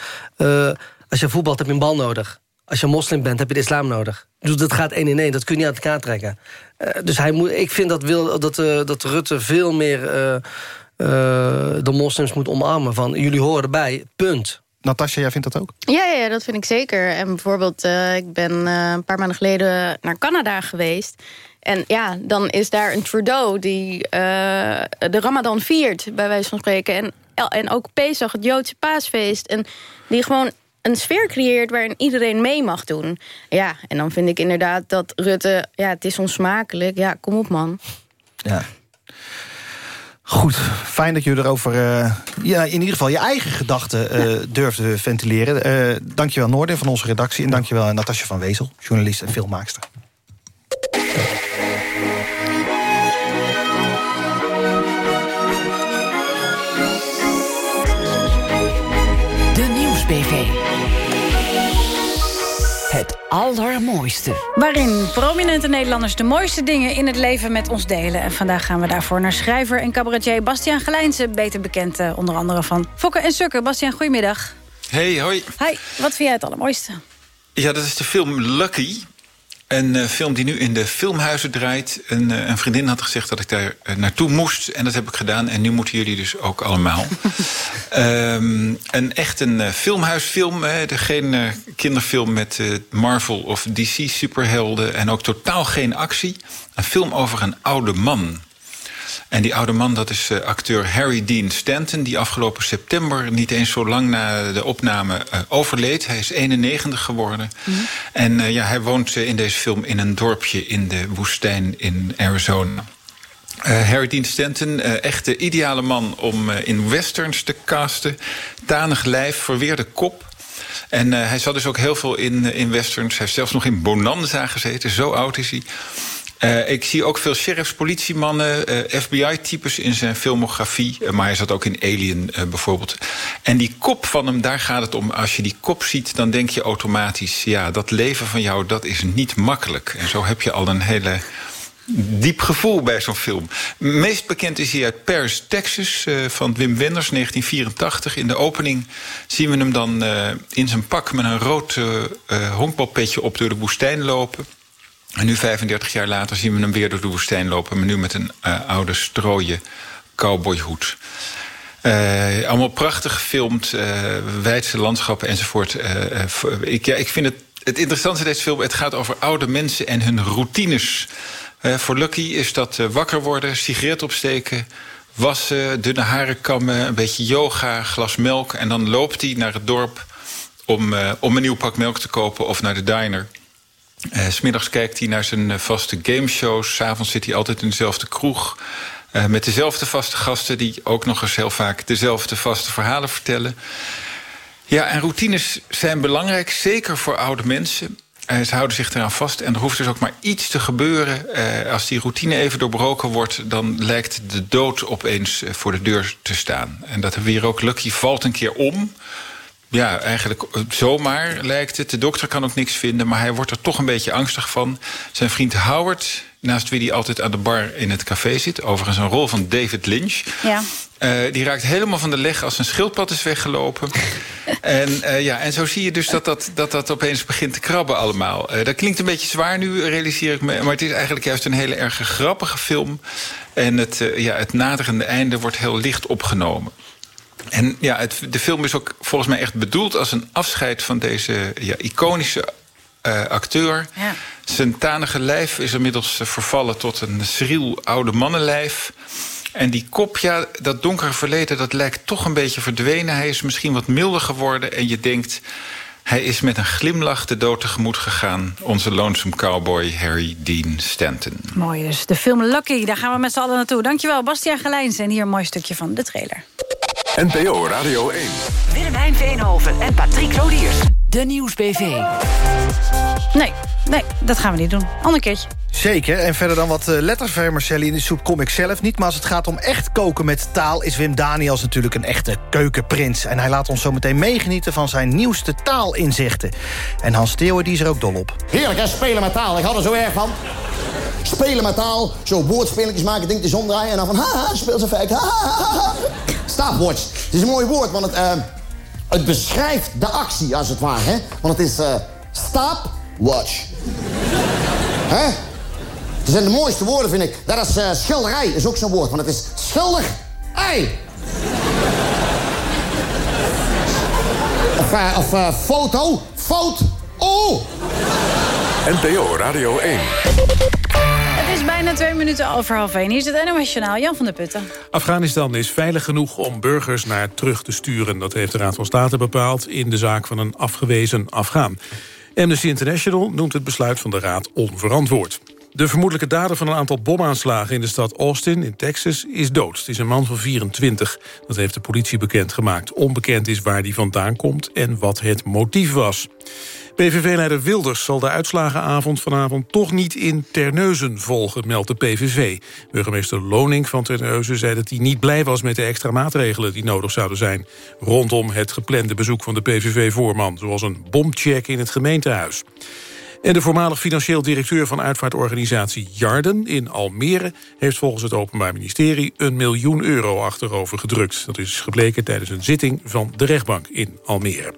als je voetbalt, heb je een bal nodig. Als je moslim bent, heb je de islam nodig. Dus dat gaat één in één, dat kun je niet uit elkaar trekken. dus hij moet, ik vind dat, wil, dat, dat Rutte veel meer... de moslims moet omarmen. Van, jullie horen erbij, punt. Natasja, jij vindt dat ook? Ja, ja, dat vind ik zeker. En bijvoorbeeld, uh, ik ben uh, een paar maanden geleden naar Canada geweest. En ja, dan is daar een Trudeau die uh, de Ramadan viert, bij wijze van spreken. En, en ook Pesach, het Joodse paasfeest. En die gewoon een sfeer creëert waarin iedereen mee mag doen. Ja, en dan vind ik inderdaad dat Rutte... Ja, het is onsmakelijk. Ja, kom op, man. Ja, Goed, fijn dat je erover uh, ja, in ieder geval je eigen gedachten uh, ja. durfde ventileren. Uh, dankjewel Noorden van onze redactie en dankjewel Natasja van Wezel, journalist en filmmaakster. De Nieuwsbv. Het allermooiste. Waarin prominente Nederlanders de mooiste dingen in het leven met ons delen. En vandaag gaan we daarvoor naar schrijver en cabaretier Bastiaan Gelijnse. Beter bekend uh, onder andere van Fokker en Sukker. Bastiaan, goedemiddag. Hey, hoi. Hi, wat vind jij het allermooiste? Ja, dat is de film Lucky. Een uh, film die nu in de filmhuizen draait. Een, uh, een vriendin had gezegd dat ik daar uh, naartoe moest. En dat heb ik gedaan. En nu moeten jullie dus ook allemaal. um, een echt een filmhuisfilm. Hè, geen kinderfilm met Marvel of DC superhelden. En ook totaal geen actie. Een film over een oude man. En die oude man, dat is uh, acteur Harry Dean Stanton... die afgelopen september, niet eens zo lang na de opname, uh, overleed. Hij is 91 geworden. Mm -hmm. En uh, ja, hij woont in deze film in een dorpje in de woestijn in Arizona. Harry Dean Stanton, echt de ideale man om in westerns te casten. Tanig lijf, verweerde kop... En hij zat dus ook heel veel in, in westerns. Hij heeft zelfs nog in Bonanza gezeten, zo oud is hij. Uh, ik zie ook veel sheriffs, politiemannen, uh, FBI-types in zijn filmografie. Uh, maar hij zat ook in Alien bijvoorbeeld. En die kop van hem, daar gaat het om. Als je die kop ziet, dan denk je automatisch... ja, dat leven van jou, dat is niet makkelijk. En zo heb je al een hele diep gevoel bij zo'n film. Meest bekend is hij uit Paris, Texas, van Wim Wenders, 1984. In de opening zien we hem dan in zijn pak... met een rood honkbalpetje op door de woestijn lopen... En nu, 35 jaar later, zien we hem weer door de woestijn lopen... maar nu met een uh, oude strooien cowboyhoed. Uh, allemaal prachtig gefilmd, uh, wijdse landschappen enzovoort. ik, ja, ik vind het, het interessante deze film... het gaat over oude mensen en hun routines. voor Lucky is dat wakker worden, sigaret opsteken... wassen, dunne haren kammen, een beetje yoga, glas melk... en dan loopt hij naar het dorp om, om een nieuw pak melk te kopen... of naar de diner... Uh, Smiddags kijkt hij naar zijn uh, vaste gameshows. S'avonds zit hij altijd in dezelfde kroeg. Uh, met dezelfde vaste gasten die ook nog eens heel vaak dezelfde vaste verhalen vertellen. Ja, en routines zijn belangrijk, zeker voor oude mensen. Eh, ze houden zich eraan vast en er hoeft dus ook maar iets te gebeuren. Eh, als die routine even doorbroken wordt... dan lijkt de dood opeens eh, voor de deur te staan. En dat hebben we hier ook. Lucky valt een keer om. Ja, eigenlijk eh, zomaar lijkt het. De dokter kan ook niks vinden, maar hij wordt er toch een beetje angstig van. Zijn vriend Howard, naast wie hij altijd aan de bar in het café zit... overigens een rol van David Lynch... Ja. Eh, die raakt helemaal van de leg als een schildpad is weggelopen. en, eh, ja, en zo zie je dus dat dat, dat, dat opeens begint te krabben allemaal. Dat klinkt een beetje zwaar nu, realiseer ik me. Maar het is eigenlijk juist een hele erg grappige film. En het, ja, het naderende einde wordt heel licht opgenomen. En ja, het, de film is ook volgens mij echt bedoeld als een afscheid van deze ja, iconische eh, acteur. Ja. Zijn tanige lijf is inmiddels eh, vervallen tot een schriel oude mannenlijf. En die kop, ja, dat donkere verleden, dat lijkt toch een beetje verdwenen. Hij is misschien wat milder geworden en je denkt... hij is met een glimlach de dood tegemoet gegaan. Onze lonesome cowboy Harry Dean Stanton. Mooi dus. De film Lucky, daar gaan we met z'n allen naartoe. Dankjewel, Bastiaan Gelijns. En hier een mooi stukje van de trailer. NPO Radio 1. Willemijn Veenhoven en Patrick Lodiers. De Nieuws-BV. Nee, nee, dat gaan we niet doen. Ander keertje. Zeker, en verder dan wat eh, lettervermercelli in de soep kom ik zelf niet. Maar als het gaat om echt koken met taal... is Wim Daniels natuurlijk een echte keukenprins. En hij laat ons zo meteen meegenieten van zijn nieuwste taalinzichten. En Hans Theeuwen die is er ook dol op. Heerlijk hè, spelen met taal. Ik hou er zo erg van. Spelen met taal, zo woordspelletjes maken, denk de zon draaien... en dan van haha, speelseffect, ha, ha, ha. Stopwatch. Het is een mooi woord, want het, eh, het beschrijft de actie, als het ware. Hè? Want het is eh stopwatch. Hè? Het zijn de mooiste woorden, vind ik. Dat is eh, schilderij, is ook zo'n woord, want het is schilder. Ei. Of, of eh, foto, foto. Oh. NPO Radio 1. Het is bijna twee minuten over half één. Hier is het NOS Journaal, Jan van der Putten. Afghanistan is veilig genoeg om burgers naar terug te sturen. Dat heeft de Raad van State bepaald in de zaak van een afgewezen Afghaan. Amnesty International noemt het besluit van de Raad onverantwoord. De vermoedelijke dader van een aantal bomaanslagen in de stad Austin in Texas is dood. Het is een man van 24. Dat heeft de politie bekendgemaakt. Onbekend is waar die vandaan komt en wat het motief was. PVV-leider Wilders zal de uitslagenavond vanavond toch niet in Terneuzen volgen, meldt de PVV. Burgemeester Loning van Terneuzen zei dat hij niet blij was met de extra maatregelen die nodig zouden zijn. Rondom het geplande bezoek van de PVV-voorman, zoals een bomcheck in het gemeentehuis. En de voormalig financieel directeur van uitvaartorganisatie Jarden in Almere... heeft volgens het Openbaar Ministerie een miljoen euro achterover gedrukt. Dat is gebleken tijdens een zitting van de rechtbank in Almere.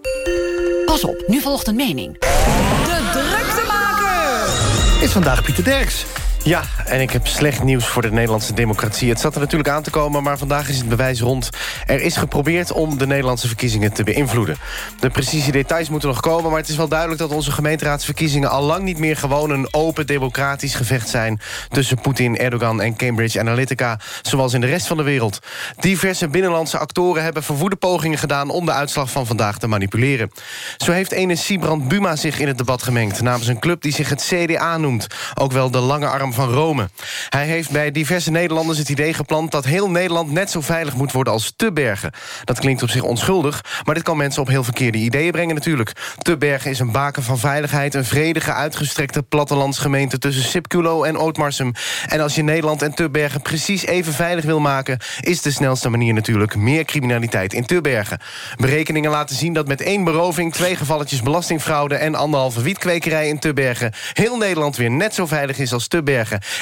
Pas op, nu volgt een mening. De druktemaker! Is vandaag Pieter Derks. Ja, en ik heb slecht nieuws voor de Nederlandse democratie. Het zat er natuurlijk aan te komen, maar vandaag is het bewijs rond. Er is geprobeerd om de Nederlandse verkiezingen te beïnvloeden. De precieze details moeten nog komen, maar het is wel duidelijk... dat onze gemeenteraadsverkiezingen al lang niet meer gewoon... een open democratisch gevecht zijn tussen Poetin, Erdogan en Cambridge Analytica... zoals in de rest van de wereld. Diverse binnenlandse actoren hebben verwoede pogingen gedaan... om de uitslag van vandaag te manipuleren. Zo heeft ene Sibrand Buma zich in het debat gemengd... namens een club die zich het CDA noemt. Ook wel de lange arm van Rome. Hij heeft bij diverse Nederlanders het idee geplant... dat heel Nederland net zo veilig moet worden als Tubbergen. Dat klinkt op zich onschuldig, maar dit kan mensen op heel verkeerde ideeën brengen natuurlijk. Tubbergen is een baken van veiligheid... een vredige, uitgestrekte plattelandsgemeente tussen Sipculo en Ootmarsum. En als je Nederland en Tubbergen precies even veilig wil maken... is de snelste manier natuurlijk meer criminaliteit in Tubbergen. Berekeningen laten zien dat met één beroving... twee gevalletjes belastingfraude en anderhalve wietkwekerij in Tubbergen... heel Nederland weer net zo veilig is als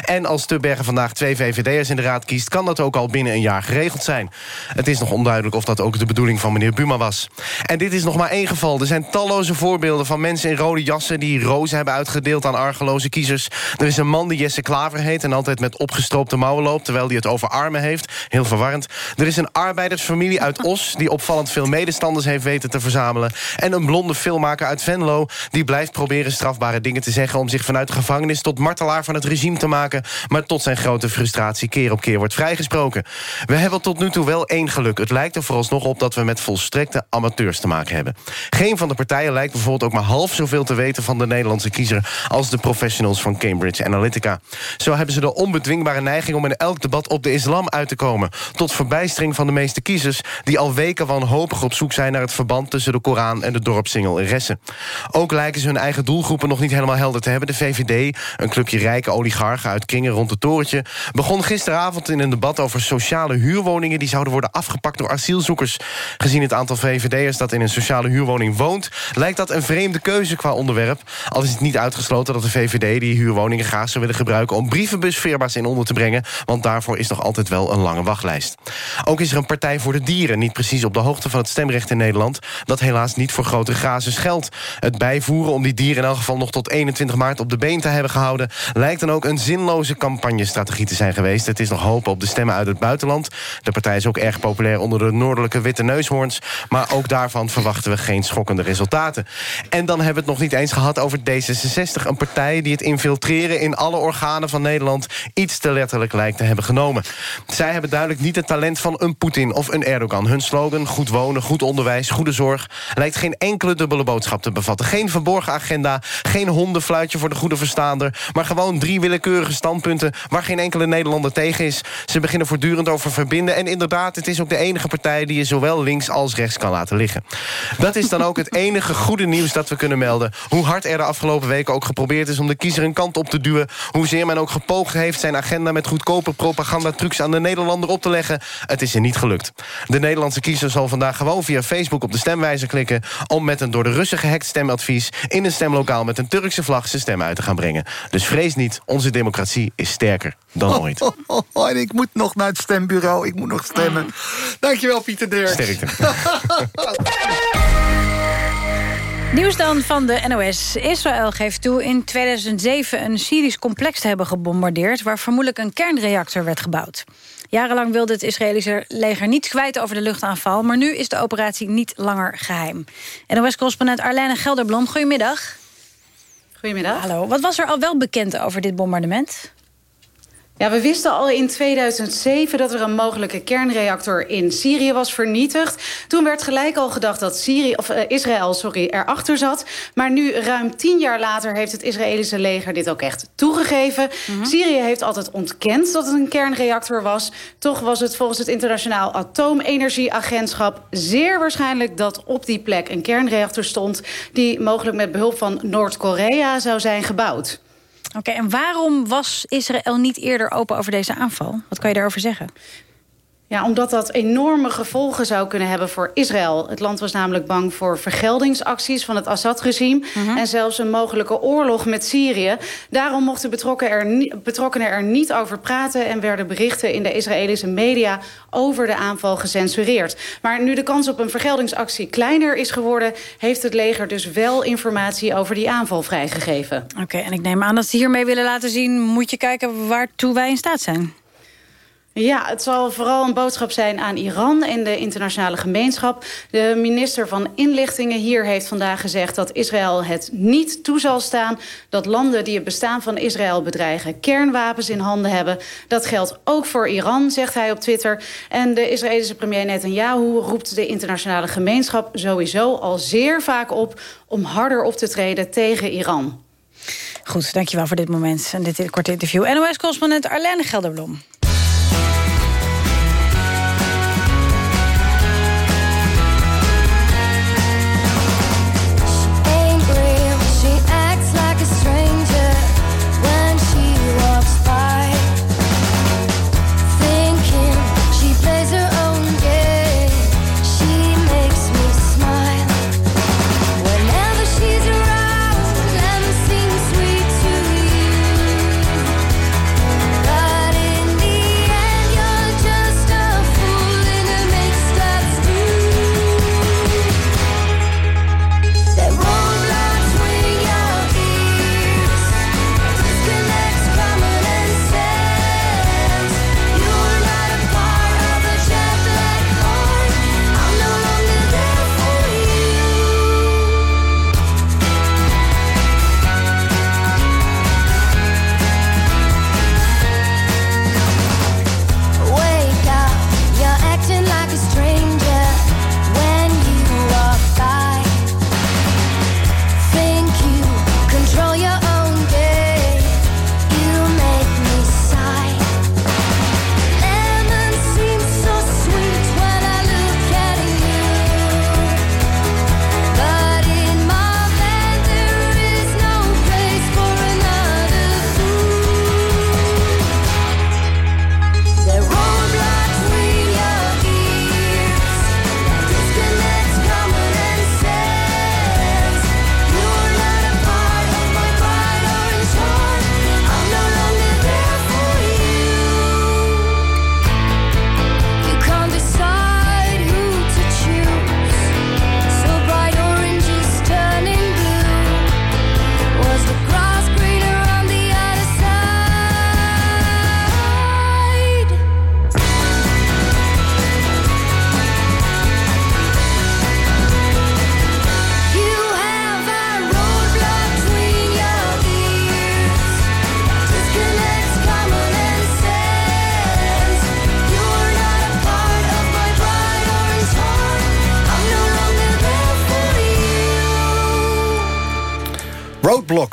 En als Tubbergen vandaag twee VVD'ers in de raad kiest... kan dat ook al binnen een jaar geregeld zijn. Het is nog onduidelijk of dat ook de bedoeling van meneer Buma was. En dit is nog maar één geval. Er zijn talloze voorbeelden van mensen in rode jassen... die rozen hebben uitgedeeld aan argeloze kiezers. Er is een man die Jesse Klaver heet... en altijd met opgestroopte mouwen loopt... terwijl hij het over armen heeft. Heel verwarrend. Er is een arbeidersfamilie uit Os... die opvallend veel medestanders heeft weten te verzamelen. En een blonde filmmaker uit Venlo... die blijft proberen strafbare dingen te zeggen... om zich vanuit de gevangenis tot martelaar van het regime te maken... maar tot zijn grote frustratie keer op keer wordt vrijgesproken. We hebben tot nu toe wel één geluk. Het lijkt er vooralsnog op dat we met volstrekte amateurs te maken hebben. Geen van de partijen lijkt bijvoorbeeld ook maar half zoveel te weten... van de Nederlandse kiezer als de professionals van Cambridge Analytica. Zo hebben ze de onbedwingbare neiging om in elk debat op de islam uit te komen. Tot verbijstering van de meeste kiezers... die al weken wanhopig op zoek zijn naar het verband tussen de Koran en de dorpssingel in Ressen. Ook lijken ze hun eigen doelgroepen nog niet helemaal helder te hebben. De VVD, een clubje rijke oligarchen uit kringen rond het torentje... begon gisteravond in een debat over sociale huurwoningen... die zouden worden afgepakt door asielzoekers. Gezien het aantal VVD'ers dat in een sociale huurwoning woont... lijkt dat een vreemde keuze qua onderwerp. Al is het niet uitgesloten dat de VVD die huurwoningen graag zou willen gebruiken... om brievenbusfirma's in onder te brengen... want daarvoor is nog altijd wel een lange wachtlijst. Ook is er een partij voor de dieren... niet precies op de hoogte van het stemrecht in Nederland... dat helaas niet voor grote grazers geldt. Het bijvoeren om die dieren in elk geval nog tot 21 maart op de been te hebben gehouden... lijkt dan ook een zinloze campagnestrategie te zijn geweest. Het is nog hopen op de stemmen uit het buitenland. De partij is ook erg populair onder de noordelijke witte neushoorns... maar ook daarvan verwachten we geen schokkende resultaten. En dan hebben we het nog niet eens gehad over D66... een partij die het infiltreren in alle organen van Nederland... iets te letterlijk lijkt te hebben genomen. Zij hebben duidelijk niet het talent van een Poetin of een Erdogan. Hun slogan, goed wonen, goed onderwijs, goede zorg... lijkt geen enkele dubbele boodschap te bevatten. Geen verborgen agenda, geen hondenfluitje voor de goede verstaander... maar gewoon drie willekeurige standpunten... waar geen enkele Nederlander tegen is. Ze beginnen voortdurend over verbinden. En inderdaad, het is ook de enige partij... die je zowel links als rechts kan laten liggen. Dat is dan ook het enige goede nieuws dat we kunnen melden. Hoe hard er de afgelopen weken ook geprobeerd is... om de kiezer een kant op te duwen. Hoezeer men ook gepoogd heeft zijn agenda... met goedkope propagandatrucs aan de Nederlander op te leggen. Het is er niet gelukt. De Nederlandse kiezer zal vandaag gewoon via Facebook op de stemwijzer klikken... om met een door de Russen gehackt stemadvies... in een stemlokaal met een Turkse vlag zijn stem uit te gaan brengen. Dus vrees niet, onze democratie is sterker dan ooit. Oh, oh, oh, en ik moet nog naar het stembureau. Ik moet nog stemmen. Dankjewel, Pieter Dirk. Sterkte. Nieuws dan van de NOS. Israël geeft toe in 2007 een Syrisch complex te hebben gebombardeerd... waar vermoedelijk een kernreactor werd gebouwd. Jarenlang wilde het Israëlische leger niets kwijt over de luchtaanval... maar nu is de operatie niet langer geheim. NOS-correspondent Arlene Gelderblom, goedemiddag. Goedemiddag. Hallo. Wat was er al wel bekend over dit bombardement? Ja, we wisten al in 2007 dat er een mogelijke kernreactor in Syrië was vernietigd. Toen werd gelijk al gedacht dat Syrië, of, uh, Israël sorry, erachter zat. Maar nu, ruim tien jaar later, heeft het Israëlische leger dit ook echt toegegeven. Mm -hmm. Syrië heeft altijd ontkend dat het een kernreactor was. Toch was het volgens het Internationaal Atoomenergieagentschap zeer waarschijnlijk dat op die plek een kernreactor stond... die mogelijk met behulp van Noord-Korea zou zijn gebouwd. Oké, en waarom was Israël niet eerder open over deze aanval? Wat kan je daarover zeggen? Ja, omdat dat enorme gevolgen zou kunnen hebben voor Israël. Het land was namelijk bang voor vergeldingsacties van het Assad-regime... Uh -huh. en zelfs een mogelijke oorlog met Syrië. Daarom mochten betrokkenen er, niet, betrokkenen er niet over praten... en werden berichten in de Israëlische media over de aanval gecensureerd. Maar nu de kans op een vergeldingsactie kleiner is geworden... heeft het leger dus wel informatie over die aanval vrijgegeven. Oké, okay, en ik neem aan dat ze hiermee willen laten zien... moet je kijken waartoe wij in staat zijn. Ja, het zal vooral een boodschap zijn aan Iran en de internationale gemeenschap. De minister van Inlichtingen hier heeft vandaag gezegd dat Israël het niet toe zal staan... dat landen die het bestaan van Israël bedreigen kernwapens in handen hebben. Dat geldt ook voor Iran, zegt hij op Twitter. En de Israëlische premier Netanyahu roept de internationale gemeenschap sowieso al zeer vaak op... om harder op te treden tegen Iran. Goed, dankjewel voor dit moment en dit korte interview. NOS-correspondent Arlene Gelderblom.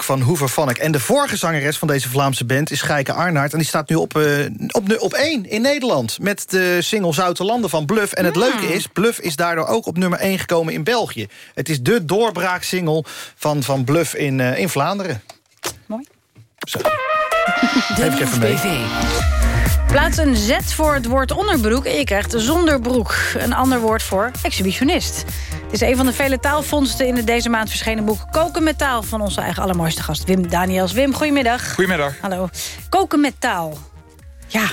Van Hoover Phonic. En de vorige zangeres van deze Vlaamse band is Geike Arnaert. En die staat nu op, uh, op, op één in Nederland. Met de single Zoute Landen van Bluff. En het leuke is, Bluff is daardoor ook op nummer 1 gekomen in België. Het is de doorbraaksingle van, van Bluff in, uh, in Vlaanderen. Mooi. Zo. De Even even mee. Plaats een Z voor het woord onderbroek en je krijgt zonder broek. Een ander woord voor exhibitionist. Het is een van de vele taalvondsten in het deze maand verschenen boek... Koken met taal van onze eigen allermooiste gast Wim Daniels. Wim, goedemiddag. Goedemiddag. Hallo. Koken met taal. Ja,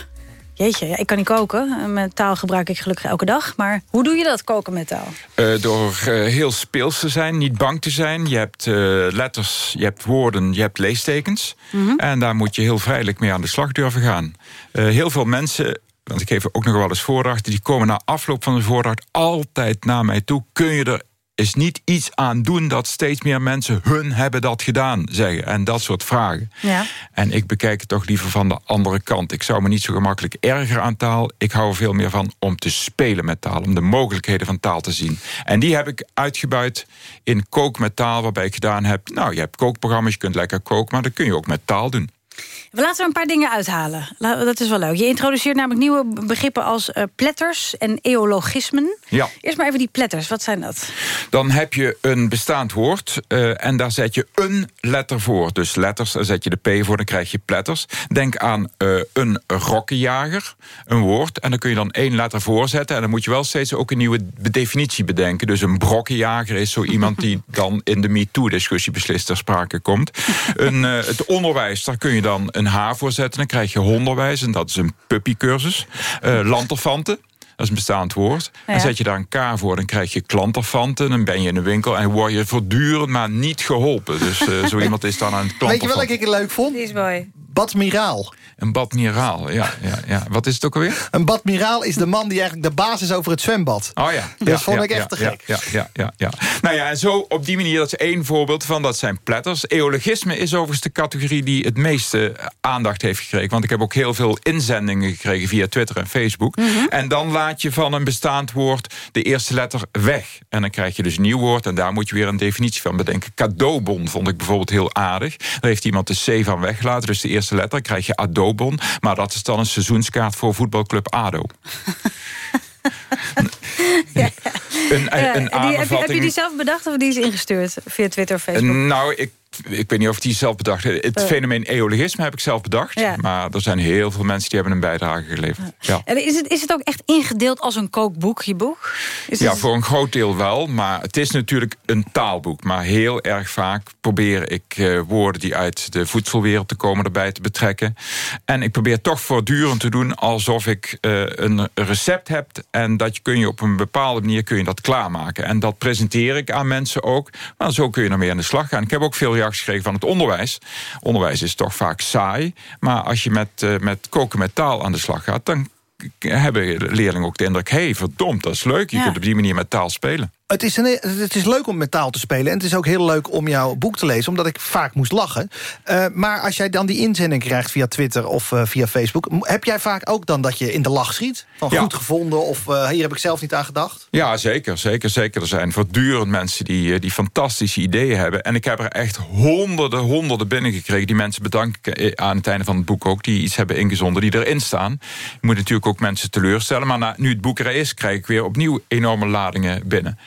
jeetje, ja, ik kan niet koken. Met taal gebruik ik gelukkig elke dag. Maar hoe doe je dat, koken met taal? Uh, door uh, heel speels te zijn, niet bang te zijn. Je hebt uh, letters, je hebt woorden, je hebt leestekens. Mm -hmm. En daar moet je heel vrijelijk mee aan de slag durven gaan. heel veel mensen want ik geef ook nog wel eens voordrachten... die komen na afloop van de voordracht altijd naar mij toe. Kun je er is niet iets aan doen dat steeds meer mensen... hun hebben dat gedaan zeggen en dat soort vragen. Ja. En ik bekijk het toch liever van de andere kant. Ik zou me niet zo gemakkelijk erger aan taal. Ik hou er veel meer van om te spelen met taal. Om de mogelijkheden van taal te zien. En die heb ik uitgebuit in Kook met taal... waarbij ik gedaan heb... nou, je hebt kookprogramma's, je kunt lekker koken... maar dat kun je ook met taal doen. We laten er een paar dingen uithalen. Dat is wel leuk. Je introduceert namelijk nieuwe begrippen als uh, pletters en eologismen. Ja. Eerst maar even die pletters. Wat zijn dat? Dan heb je een bestaand woord uh, en daar zet je een letter voor. Dus letters, daar zet je de P voor, dan krijg je pletters. Denk aan uh, een rokkenjager, een woord. En dan kun je dan één letter voorzetten. En dan moet je wel steeds ook een nieuwe definitie bedenken. Dus een brokkenjager is zo iemand die dan in de MeToo-discussie beslist ter sprake komt. Een, het onderwijs, daar kun je dan een H voor zetten. Dan krijg je honderwijs en dat is een puppycursus. Uh, lanterfanten. Dat is een bestaand woord. Ja. En zet je daar een K voor, dan krijg je klanterfanten. Dan ben je in de winkel en word je voortdurend maar niet geholpen. Dus uh, zo iemand is dan aan het. Weet je wat ik leuk vond? Die is mooi. Badmiraal. Een badmiraal, ja, ja, ja. Wat is het ook alweer? Een badmiraal is de man die eigenlijk de baas is over het zwembad. Oh ja. Dat ja, vond ja, ik echt ja, te gek. Ja, ja, ja, ja, Nou ja, en zo op die manier, dat is één voorbeeld van, dat zijn pletters. Eologisme is overigens de categorie die het meeste aandacht heeft gekregen. Want ik heb ook heel veel inzendingen gekregen via Twitter en Facebook. Mhm. Mm -hmm. En dan laat je van een bestaand woord de eerste letter weg. En dan krijg je dus een nieuw woord en daar moet je weer een definitie van bedenken. Cadeaubon vond ik bijvoorbeeld heel aardig. Daar heeft iemand de C van weggelaten, dus de eerste letter krijg je adobon. Maar dat is dan een seizoenskaart voor voetbalclub ADO. ja. Een, ja, een die, heb, je, heb je die zelf bedacht of die is ingestuurd via Twitter of Facebook? Nou, ik, ik weet niet of ik die zelf bedacht heb. Het Uh. fenomeen eologisme heb ik zelf bedacht. Ja. Maar er zijn heel veel mensen die hebben een bijdrage geleverd. Ja. En is, het, is het ook echt ingedeeld als een kookboek, je boek? Is Ja, het- voor een groot deel wel. Maar het is natuurlijk een taalboek. Maar heel erg vaak probeer ik eh, woorden die uit de voedselwereld te komen erbij te betrekken. En ik probeer toch voortdurend te doen alsof ik eh, een recept heb. En dat je, kun je op een bepaalde manier kun je dat klaarmaken. En dat presenteer ik aan mensen ook. Maar zo kun je ermee aan de slag gaan. Ik heb ook veel gekregen van het onderwijs. Onderwijs is toch vaak saai. Maar als je met, eh, met koken met taal aan de slag gaat... dan hebben leerlingen ook de indruk... hé, hey, verdomd, dat is leuk. Je Ja. kunt op die manier met taal spelen. Het is, een, het is leuk om met taal te spelen. En het is ook heel leuk om jouw boek te lezen. Omdat ik vaak moest lachen. Uh, maar als jij dan die inzending krijgt via Twitter of uh, via Facebook... heb jij vaak ook dan dat je in de lach schiet? Van Ja. goed gevonden of uh, hier heb ik zelf niet aan gedacht? Ja, zeker, zeker, zeker. Er zijn voortdurend mensen die, eh, die fantastische ideeën hebben. En ik heb er echt honderden, honderden binnengekregen. Die mensen bedanken eh, aan het einde van het boek ook. Die iets hebben ingezonden, die erin staan. Je moet natuurlijk ook mensen teleurstellen. Maar na, nu het boek er is, krijg ik weer opnieuw enorme ladingen binnen.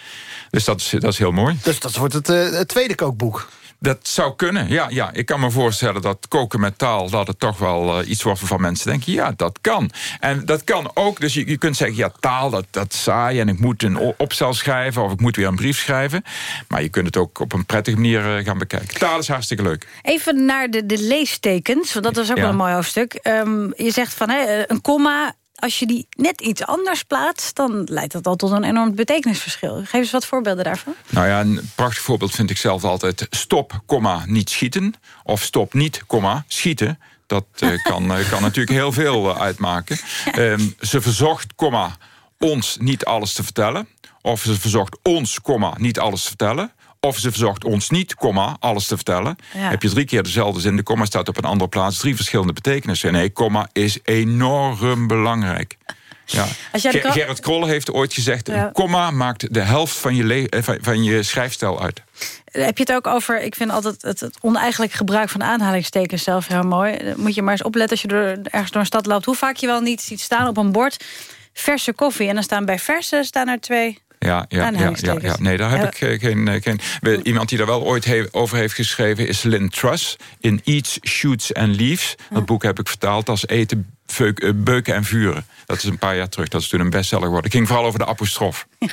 Dus dat is, dat is heel mooi. Dus dat wordt het, uh, het tweede kookboek. Dat zou kunnen, ja, ja. Ik kan me voorstellen dat koken met taal... dat het toch wel uh, iets wordt waarvan mensen denken... ja, dat kan. En dat kan ook, dus je, je kunt zeggen... ja, taal, dat, dat is saai en ik moet een opstel schrijven... of ik moet weer een brief schrijven. Maar je kunt het ook op een prettige manier uh, gaan bekijken. Taal is hartstikke leuk. Even naar de, de leestekens, want dat was ook Ja. wel een mooi hoofdstuk. Um, je zegt van hè, een komma, als je die net iets anders plaatst... dan leidt dat al tot een enorm betekenisverschil. Geef eens wat voorbeelden daarvan. Nou ja, een prachtig voorbeeld vind ik zelf altijd... stop, komma, niet schieten. Of stop niet, komma, schieten. Dat uh, kan, uh, kan natuurlijk heel veel uh, uitmaken. Um, ze verzocht, komma, ons niet alles te vertellen. Of ze verzocht ons, komma, niet alles te vertellen. Of ze verzocht ons niet, komma, alles te vertellen. Ja. Heb je drie keer dezelfde zin, de komma staat op een andere plaats. Drie verschillende betekenissen. Nee, komma is enorm belangrijk. Ja. Ger- Gerrit Krol heeft ooit gezegd... Ja. een komma maakt de helft van je, eh, van, je schrijfstijl uit. Heb je het ook over, ik vind altijd het, het oneigenlijk gebruik van aanhalingstekens zelf heel mooi. Moet je maar eens opletten als je door, ergens door een stad loopt. Hoe vaak je wel niet ziet staan op een bord verse koffie. En dan staan bij verse staan er twee Ja, ja, ja, ja. Nee, daar heb ik eh, geen... eh, geen we- iemand die daar wel ooit he- over heeft geschreven... is Lynn Truss in Eats, Shoots and Leaves. Dat boek heb ik vertaald als eten, veuk- eh, beuken en vuren. Dat is een paar jaar terug. Dat is toen een bestseller geworden. Het ging vooral over de apostrof.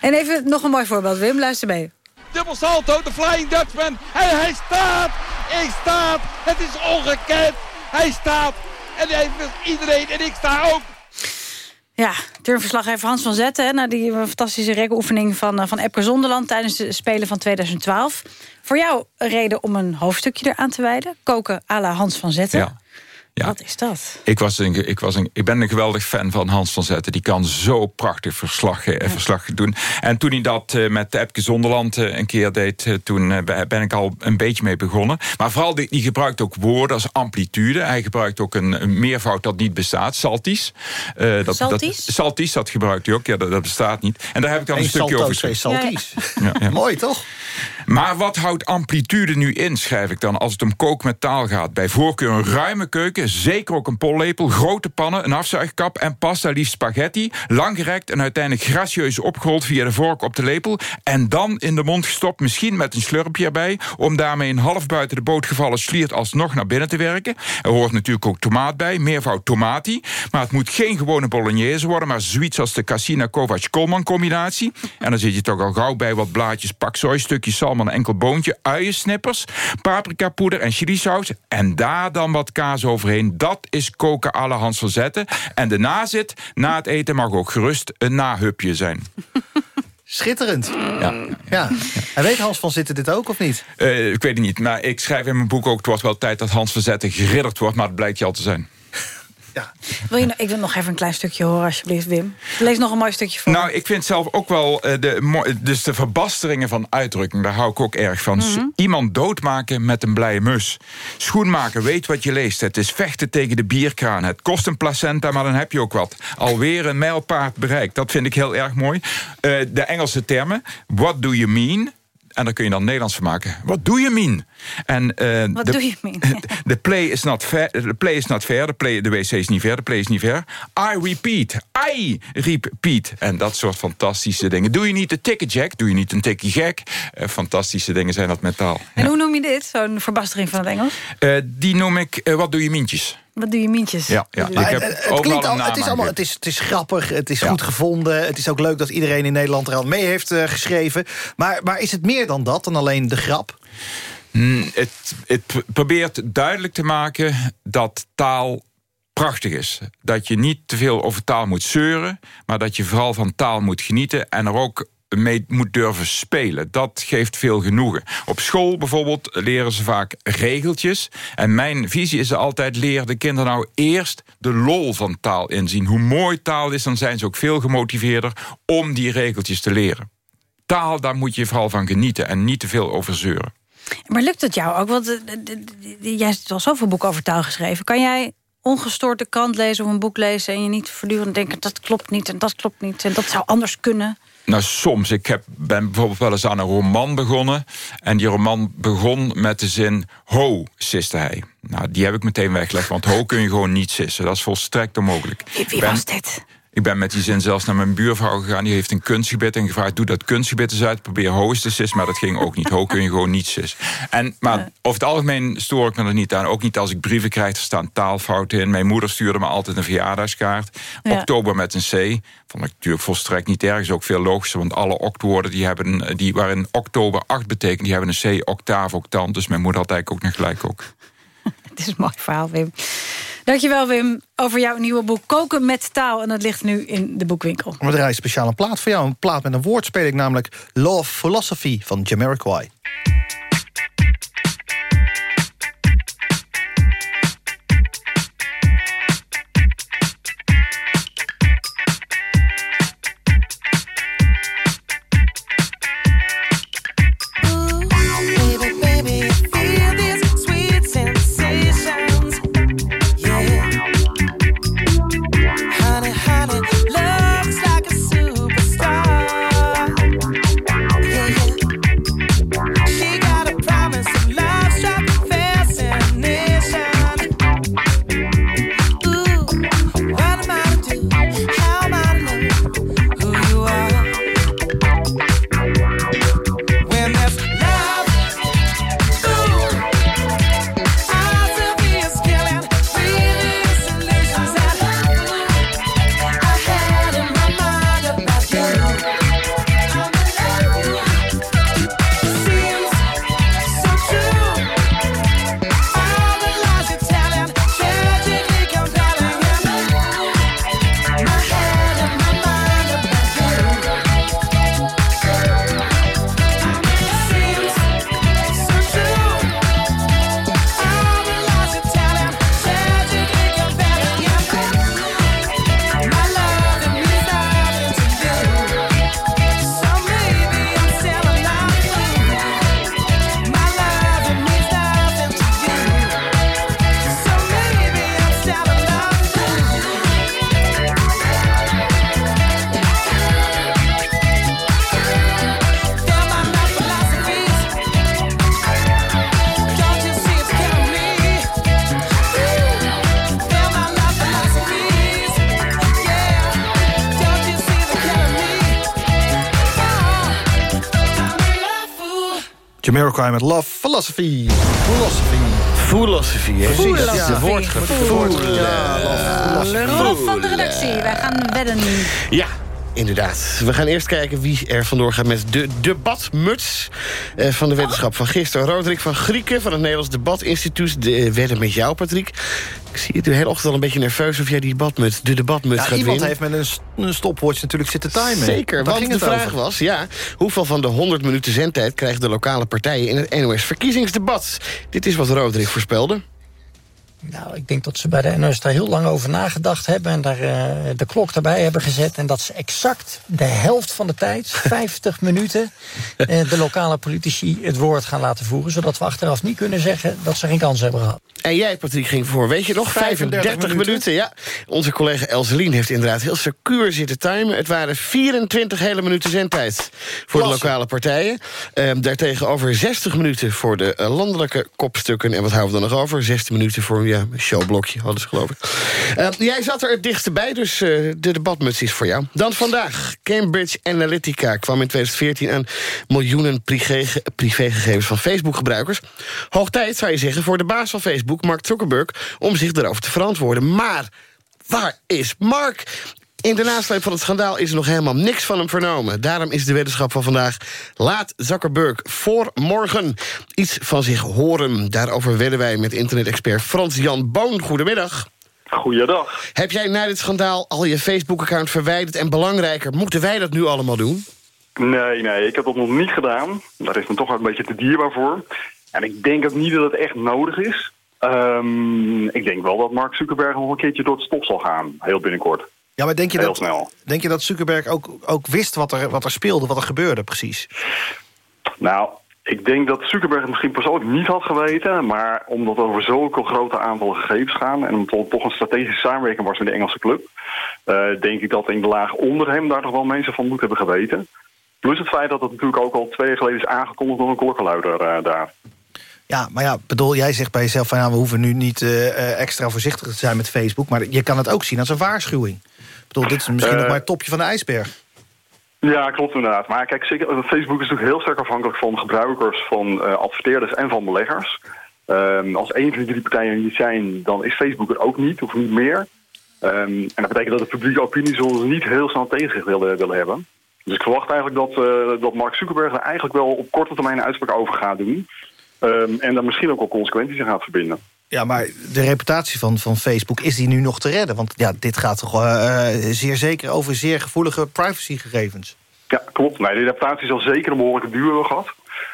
En even nog een mooi voorbeeld. Wim, luister mee. Dubbel salto, de Flying Dutchman. En hij staat! Hij staat! Het is ongekend! Hij staat! En hij heeft iedereen en ik sta ook! Ja, turnverslaggever Hans van Zetten... hè, na die fantastische rekoefening van, eh, van Epke Zonderland... tijdens de Spelen van 2012. Voor jou een reden om een hoofdstukje eraan te wijden. Koken à la Hans van Zetten. Ja. Ja. Wat is dat? Ik, was een, ik, was een, ik ben een geweldig fan van Hans van Zetten. Die kan zo prachtig verslag, eh, verslag doen. En toen hij dat eh, met Epke Zonderland eh, een keer deed... toen ben- ik al een beetje mee begonnen. Maar vooral, die, die gebruikt ook woorden als amplitude. Hij gebruikt ook een, een meervoud dat niet bestaat. Salties. Eh, dat, Salties? Dat, salties, dat gebruikt hij ook. Ja, dat, dat bestaat niet. En daar heb ik dan een stukje salto, over geschreven. salties. Ja, ja. Mooi, toch? Maar wat houdt amplitude nu in, schrijf ik dan, als het om kookmetaal gaat? Bij voorkeur een ruime keuken, zeker ook een pollepel, grote pannen, een afzuigkap en pasta, liefst spaghetti, langgerekt en uiteindelijk gracieus opgerold via de vork op de lepel en dan in de mond gestopt, misschien met een slurpje erbij, om daarmee een half buiten de boot gevallen sliert alsnog naar binnen te werken. Er hoort natuurlijk ook tomaat bij, meervoud tomati, maar het moet geen gewone bolognese worden, maar zoiets als de Cassina Kovac Kolman combinatie. En dan zit je toch al gauw bij wat blaadjes paksoi, stukjes een enkel boontje, uiensnippers, paprikapoeder en chilisaus. En daar dan wat kaas overheen. Dat is koken la Hans van Zetten. En de nazit, na het eten mag ook gerust een nahupje zijn. Schitterend. Ja. Ja. En weet Hans van Zitten dit ook of niet? Eh, ik weet het niet, maar ik schrijf in mijn boek ook... het wordt wel tijd dat Hans van Zetten geridderd wordt... maar dat blijkt hij al te zijn. Wil je, nou- ik wil nog even een klein stukje horen, alsjeblieft, Wim. Lees nog een mooi stukje voor. Nou, ik vind zelf ook wel eh, de, dus de verbasteringen van uitdrukking. Daar hou ik ook erg van. Mhm. Iemand doodmaken met een blije mus. Schoenmaken, weet wat je leest. Het is vechten tegen de bierkraan. Het kost een placenta, maar dan heb je ook wat. Alweer een mijlpaard bereikt. Dat vind ik heel erg mooi. Eh, de Engelse termen. What do you mean? En daar kun je dan Nederlands van maken. What do you mean? En, eh, Wat de- doe je mee? de play is not fair. De play is not fair. De, play, de wc is niet ver. De play is niet ver. I repeat. I repeat. En dat soort fantastische dingen. Doe je niet de ticketjack? Doe je niet een tikkie gek? Eh, fantastische dingen zijn dat met taal. En hoe noem je dit, zo'n verbastering van het Engels? Eh, die noem ik, wat doe je mientjes? Wat doe je mientjes? Ja, ja. Ik heb het, klinkt een al, naam het is allemaal, het is, het is grappig, het is goed gevonden. Het is ook leuk dat iedereen in Nederland er al mee heeft eh, geschreven. Maar, maar is het meer dan dat, dan alleen de grap? Hmm, het, het probeert duidelijk te maken dat taal prachtig is. Dat je niet te veel over taal moet zeuren... maar dat je vooral van taal moet genieten... en er ook mee moet durven spelen. Dat geeft veel genoegen. Op school bijvoorbeeld leren ze vaak regeltjes. En mijn visie is altijd... leer de kinderen nou eerst de lol van taal inzien. Hoe mooi taal is, dan zijn ze ook veel gemotiveerder... om die regeltjes te leren. Taal, daar moet je vooral van genieten... en niet te veel over zeuren. Maar lukt het jou ook? Want eh, d- d- jij hebt al zoveel boeken over taal geschreven. Kan jij ongestoord de krant lezen of een boek lezen... en je niet voortdurend denken, dat klopt niet en dat klopt niet... en dat zou anders kunnen? Nou, soms. Ik heb, ben bijvoorbeeld wel eens aan een roman begonnen. En die roman begon met de zin... Ho, siste hij. Nou, die heb ik meteen weggelegd. Want ho kun je gewoon niet sissen. Dat is volstrekt onmogelijk. Wie, wie Ik ben- was dit? Ik ben met die zin zelfs naar mijn buurvrouw gegaan. Die heeft een kunstgebit en gevraagd... doe dat kunstgebit eens uit, probeer ho eens te sissen. Maar dat ging ook niet. Ho kun je gewoon niet sissen. En, maar over het algemeen stoor ik me er niet aan. Ook niet als ik brieven krijg, er staan taalfouten in. Mijn moeder stuurde me altijd een verjaardagskaart. Ja. Oktober met een C. Vond ik natuurlijk volstrekt niet erg. Is ook veel logischer, want alle octwoorden die, hebben, die waarin oktober 8 betekent... die hebben een C, octaaf, octant. Dus mijn moeder had eigenlijk ook nog gelijk ook. Het is een mooi verhaal, Wim. Dankjewel, Wim, over jouw nieuwe boek Koken met taal. En dat ligt nu in de boekwinkel. We draaien speciaal een plaat voor jou. Een plaat met een woordspeling, namelijk Love Philosophy van Jamiroquai. hiding Jamiroquai met Love Philosophy. Philosophy. Philosophy, hè? Precies. Dat is de Ja. woordgevoel. Rolf van de redactie, wij gaan wedden. Ja, inderdaad. We gaan eerst kijken wie er vandoor gaat met de debatmuts eh, van de wetenschap van gisteren. Roderick van Grieken van het Nederlands Debatinstituut. De eh, wedden met jou, Patrick. Ik zie je de hele ochtend al een beetje nerveus of jij die debatmuts, de debatmuts Ja, gaat iemand winnen. heeft met een, st- een stopwatch natuurlijk zitten timen. Zeker, Daar want de het vraag over. was... ja, hoeveel van de 100 minuten zendtijd... krijgen de lokale partijen in het NOS-verkiezingsdebat? Dit is wat Roderick voorspelde. Nou, ik denk dat ze bij de NOS daar heel lang over nagedacht hebben... en daar eh, de klok erbij hebben gezet. En dat ze exact de helft van de tijd, 50 minuten... eh, de lokale politici het woord gaan laten voeren... zodat we achteraf niet kunnen zeggen dat ze geen kans hebben gehad. En jij, Patrick, ging voor, weet je nog, 35, 35 minuten. minuten. Ja, onze collega Elselien heeft inderdaad heel secuur zitten timen. Het waren 24 hele minuten zendtijd voor de lokale partijen. Ehm daartegenover 60 minuten voor de eh, landelijke kopstukken. En wat houden we dan nog over? 16 minuten voor ja, een showblokje, hadden ze geloof ik. Ehm, jij zat er het bij, dus eh, de debatmuts is voor jou. Dan vandaag. Cambridge Analytica kwam in 2014 aan miljoenen privé- privégegevens van Facebook-gebruikers. Hoog tijd, zou je zeggen, voor de baas van Facebook, Mark Zuckerberg... om zich daarover te verantwoorden. Maar waar is Mark? In de nasleep van het schandaal is er nog helemaal niks van hem vernomen. Daarom is de wetenschap van vandaag... laat Zuckerberg voor morgen iets van zich horen. Daarover wedden wij met internet-expert Frans-Jan Boon. Goedemiddag. Goeiedag. Heb jij na dit schandaal al je Facebook-account verwijderd... en belangrijker, moeten wij dat nu allemaal doen? Nee, nee, ik heb dat nog niet gedaan. Daar is me toch een beetje te dierbaar voor. En ik denk ook niet dat het echt nodig is. Ehm, ik denk wel dat Mark Zuckerberg nog een keertje door het stof zal gaan. Heel binnenkort. Ja, maar denk je, Heel dat, snel. denk je dat Zuckerberg ook, ook wist wat er, wat er speelde, wat er gebeurde precies? Nou, ik denk dat Zuckerberg het misschien persoonlijk niet had geweten. Maar omdat het over zulke grote aantallen gegevens gaan... en omdat het toch een strategische samenwerking was met de Engelse club... eh, denk ik dat in de laag onder hem daar toch wel mensen van moeten hebben geweten. Plus het feit dat het natuurlijk ook al twee jaar geleden is aangekondigd door een klokkenluider eh, daar. Ja, maar ja, bedoel, jij zegt bij jezelf... van ja, we hoeven nu niet eh, eh, extra voorzichtig te zijn met Facebook... maar je kan het ook zien als een waarschuwing. Ik bedoel, dit is misschien Eh, nog maar het topje van de ijsberg. Ja, klopt inderdaad. Maar kijk, zeker, Facebook is natuurlijk heel sterk afhankelijk van gebruikers, van adverteerders en van beleggers. Ehm, als één van die drie partijen niet zijn, dan is Facebook er ook niet, of niet meer. Ehm, en dat betekent dat de publieke opinie zullen ze niet heel snel tegen zich willen, willen hebben. Dus ik verwacht eigenlijk dat, dat Mark Zuckerberg er eigenlijk wel op korte termijn een uitspraak over gaat doen. Ehm, en daar misschien ook wel consequenties aan gaat verbinden. Ja, maar de reputatie van, van Facebook, is die nu nog te redden? Want ja, dit gaat toch eh, zeer zeker over zeer gevoelige privacygegevens. Ja, klopt. Nee, de reputatie zal zeker een behoorlijke duur hebben gehad.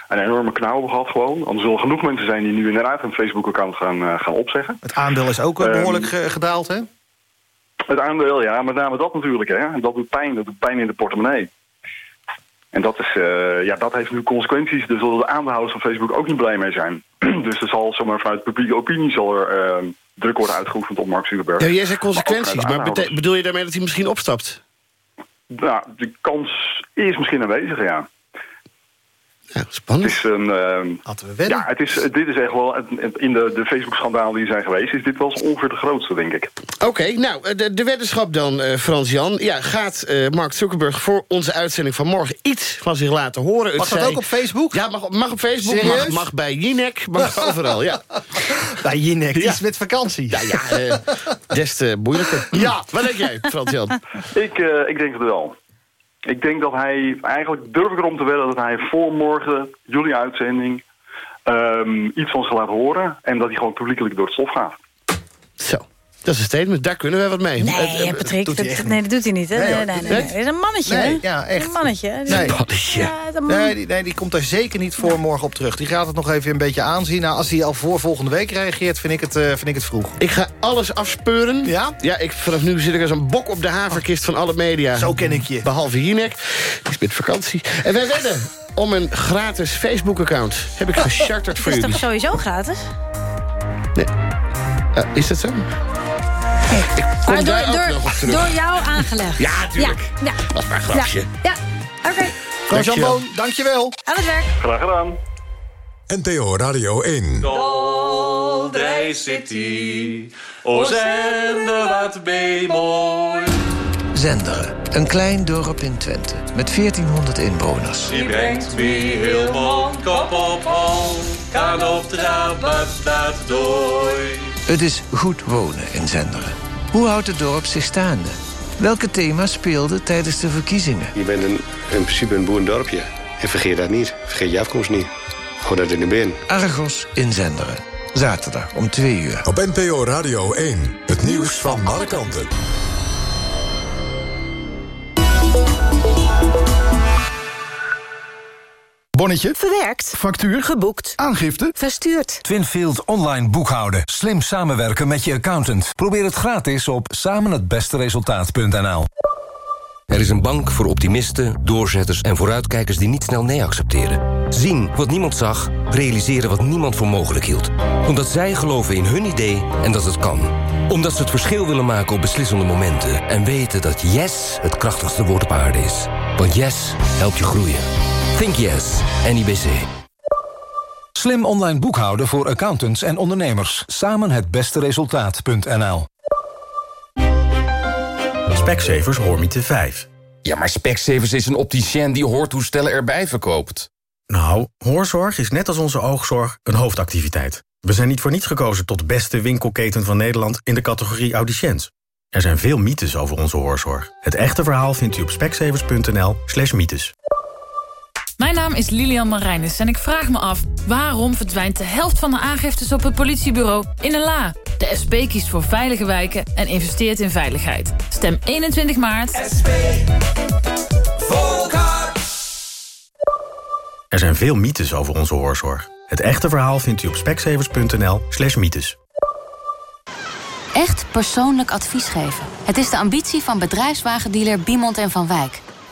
Een enorme knauw hebben gehad gewoon. Want er zullen genoeg mensen zijn die nu inderdaad een Facebook-account gaan, eh, gaan opzeggen. Het aandeel is ook eh, Ehm, behoorlijk eh, gedaald, hè? Het aandeel, ja, met name dat natuurlijk. Hè. Dat doet pijn, dat doet pijn in de portemonnee. En dat, is, eh, ja, dat heeft nu consequenties. Dus zullen de aandeelhouders van Facebook ook niet blij mee zijn. dus er zal zomaar vanuit publieke opinie zal er eh, druk worden uitgeoefend op Mark Zuckerberg. Ja, jij zegt consequenties, maar bedoel je daarmee dat hij misschien opstapt? Nou, de kans is misschien aanwezig, ja. Ja, spannend. Het is een, ehm, ja, het is, dit is echt wel, in de, de Facebook-schandalen die zijn geweest, is dit wel eens ongeveer de grootste, denk ik. Oké, nou, eh, de, de weddenschap dan, eh, Frans-Jan. Ja, gaat eh, Mark Zuckerberg voor onze uitzending van morgen iets van zich laten horen? Het Mag dat ook op Facebook? Ja, mag, mag op Facebook, Serieus? mag, mag bij Jinek, mag overal, ja. Bij Jinek, Ja. is met vakantie. Ja, ja, eh, des te moeilijker. Ja, wat denk jij, Frans-Jan? Ik, eh, ik denk het wel. Ik denk dat hij, eigenlijk durf ik erom te wedden dat hij voor morgen, jullie uitzending, ehm, iets van zich laat horen. En dat hij gewoon publiekelijk door het stof gaat. Dat is een statement. Daar kunnen we wat mee. Nee, Eh, Patrick, dat, nee, dat doet hij niet. Hè? Nee, Nee, hoor, nee, nee, nee. Dat is een mannetje, Nee, hè? ja, echt. Een mannetje. Nee. Mannetje. Ja, dat Nee die, nee, die komt daar zeker niet voor morgen op terug. Die gaat het nog even een beetje aanzien. Nou, als hij al voor volgende week reageert, vind ik het, eh, vind ik het vroeg. Ik ga alles afspeuren. Ja? Ja, ik, vanaf nu zit ik als een bok op de haverkist van alle media. Zo ken ik je. Behalve Jinek. Die is met vakantie. En wij wedden om een gratis Facebook-account. Heb ik gecharterd voor Het is jullie. toch sowieso gratis? Eh, is dat zo? Ik kom Maar door, daar ook door, nog op terug. door jou aangelegd. Ja, tuurlijk. Ja, Dat is maar een grapje. ja, ja. oké. Dankjewel. Boon, dankjewel. Aan het werk. Graag gedaan. NTO Radio 1. Daldrij City, o zender wat mooi. Zenderen, een klein dorp in Twente met 1400 inwoners. Die brengt me helemaal kop op hol. Kan op trappen staat dooi. Het is goed wonen in Zenderen. Hoe houdt het dorp zich staande? Welke thema's speelden tijdens de verkiezingen? Je bent een, in principe een boerendorpje. En vergeet dat niet. Vergeet je afkomst niet. Gooi dat in de bin. Argos in Zenderen. Zaterdag om 2 uur. Op NPO Radio 1. Het nieuws van alle kanten. Bonnetje. Verwerkt. Factuur. Geboekt. Aangifte. Verstuurd. Twinfield online boekhouden. Slim samenwerken met je accountant. Probeer het gratis op samenhetbesteresultaat.nl. Er is een bank voor optimisten, doorzetters en vooruitkijkers die niet snel nee accepteren. Zien wat niemand zag, realiseren wat niemand voor mogelijk hield. Omdat zij geloven in hun idee en dat het kan. Omdat ze het verschil willen maken op beslissende momenten. En weten dat yes het krachtigste woord op aarde is. Want yes helpt je groeien. Think yes, NIBC. Slim online boekhouden voor accountants en ondernemers. Samen het beste resultaat.nl. Specsavers Hoormiete 5. Ja, maar Specsavers is een opticien die hoortoestellen erbij verkoopt. Nou, hoorzorg is net als onze oogzorg een hoofdactiviteit. We zijn niet voor niets gekozen tot beste winkelketen van Nederland in de categorie audiciënt. Er zijn veel mythes over onze hoorzorg. Het echte verhaal vindt u op specsavers.nl slash mythes. Mijn naam is Lilian Marijnis en ik vraag me af... waarom verdwijnt de helft van de aangiftes op het politiebureau in een la? De SP kiest voor veilige wijken en investeert in veiligheid. Stem 21 maart. SP. Er zijn veel mythes over onze hoorzorg. Het echte verhaal vindt u op specsavers.nl slash mythes. Echt persoonlijk advies geven. Het is de ambitie van bedrijfswagendealer Biemond en Van Wijk.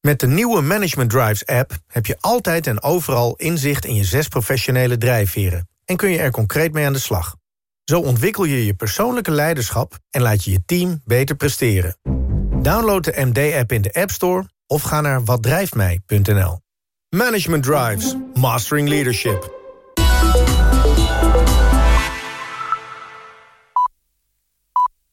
Met de nieuwe Management Drives app heb je altijd en overal inzicht in je zes professionele drijfveren. En kun je er concreet mee aan de slag. Zo ontwikkel je je persoonlijke leiderschap en laat je je team beter presteren. Download de MD-app in de App Store of ga naar watdrijftmij.nl. Management Drives, Mastering Leadership.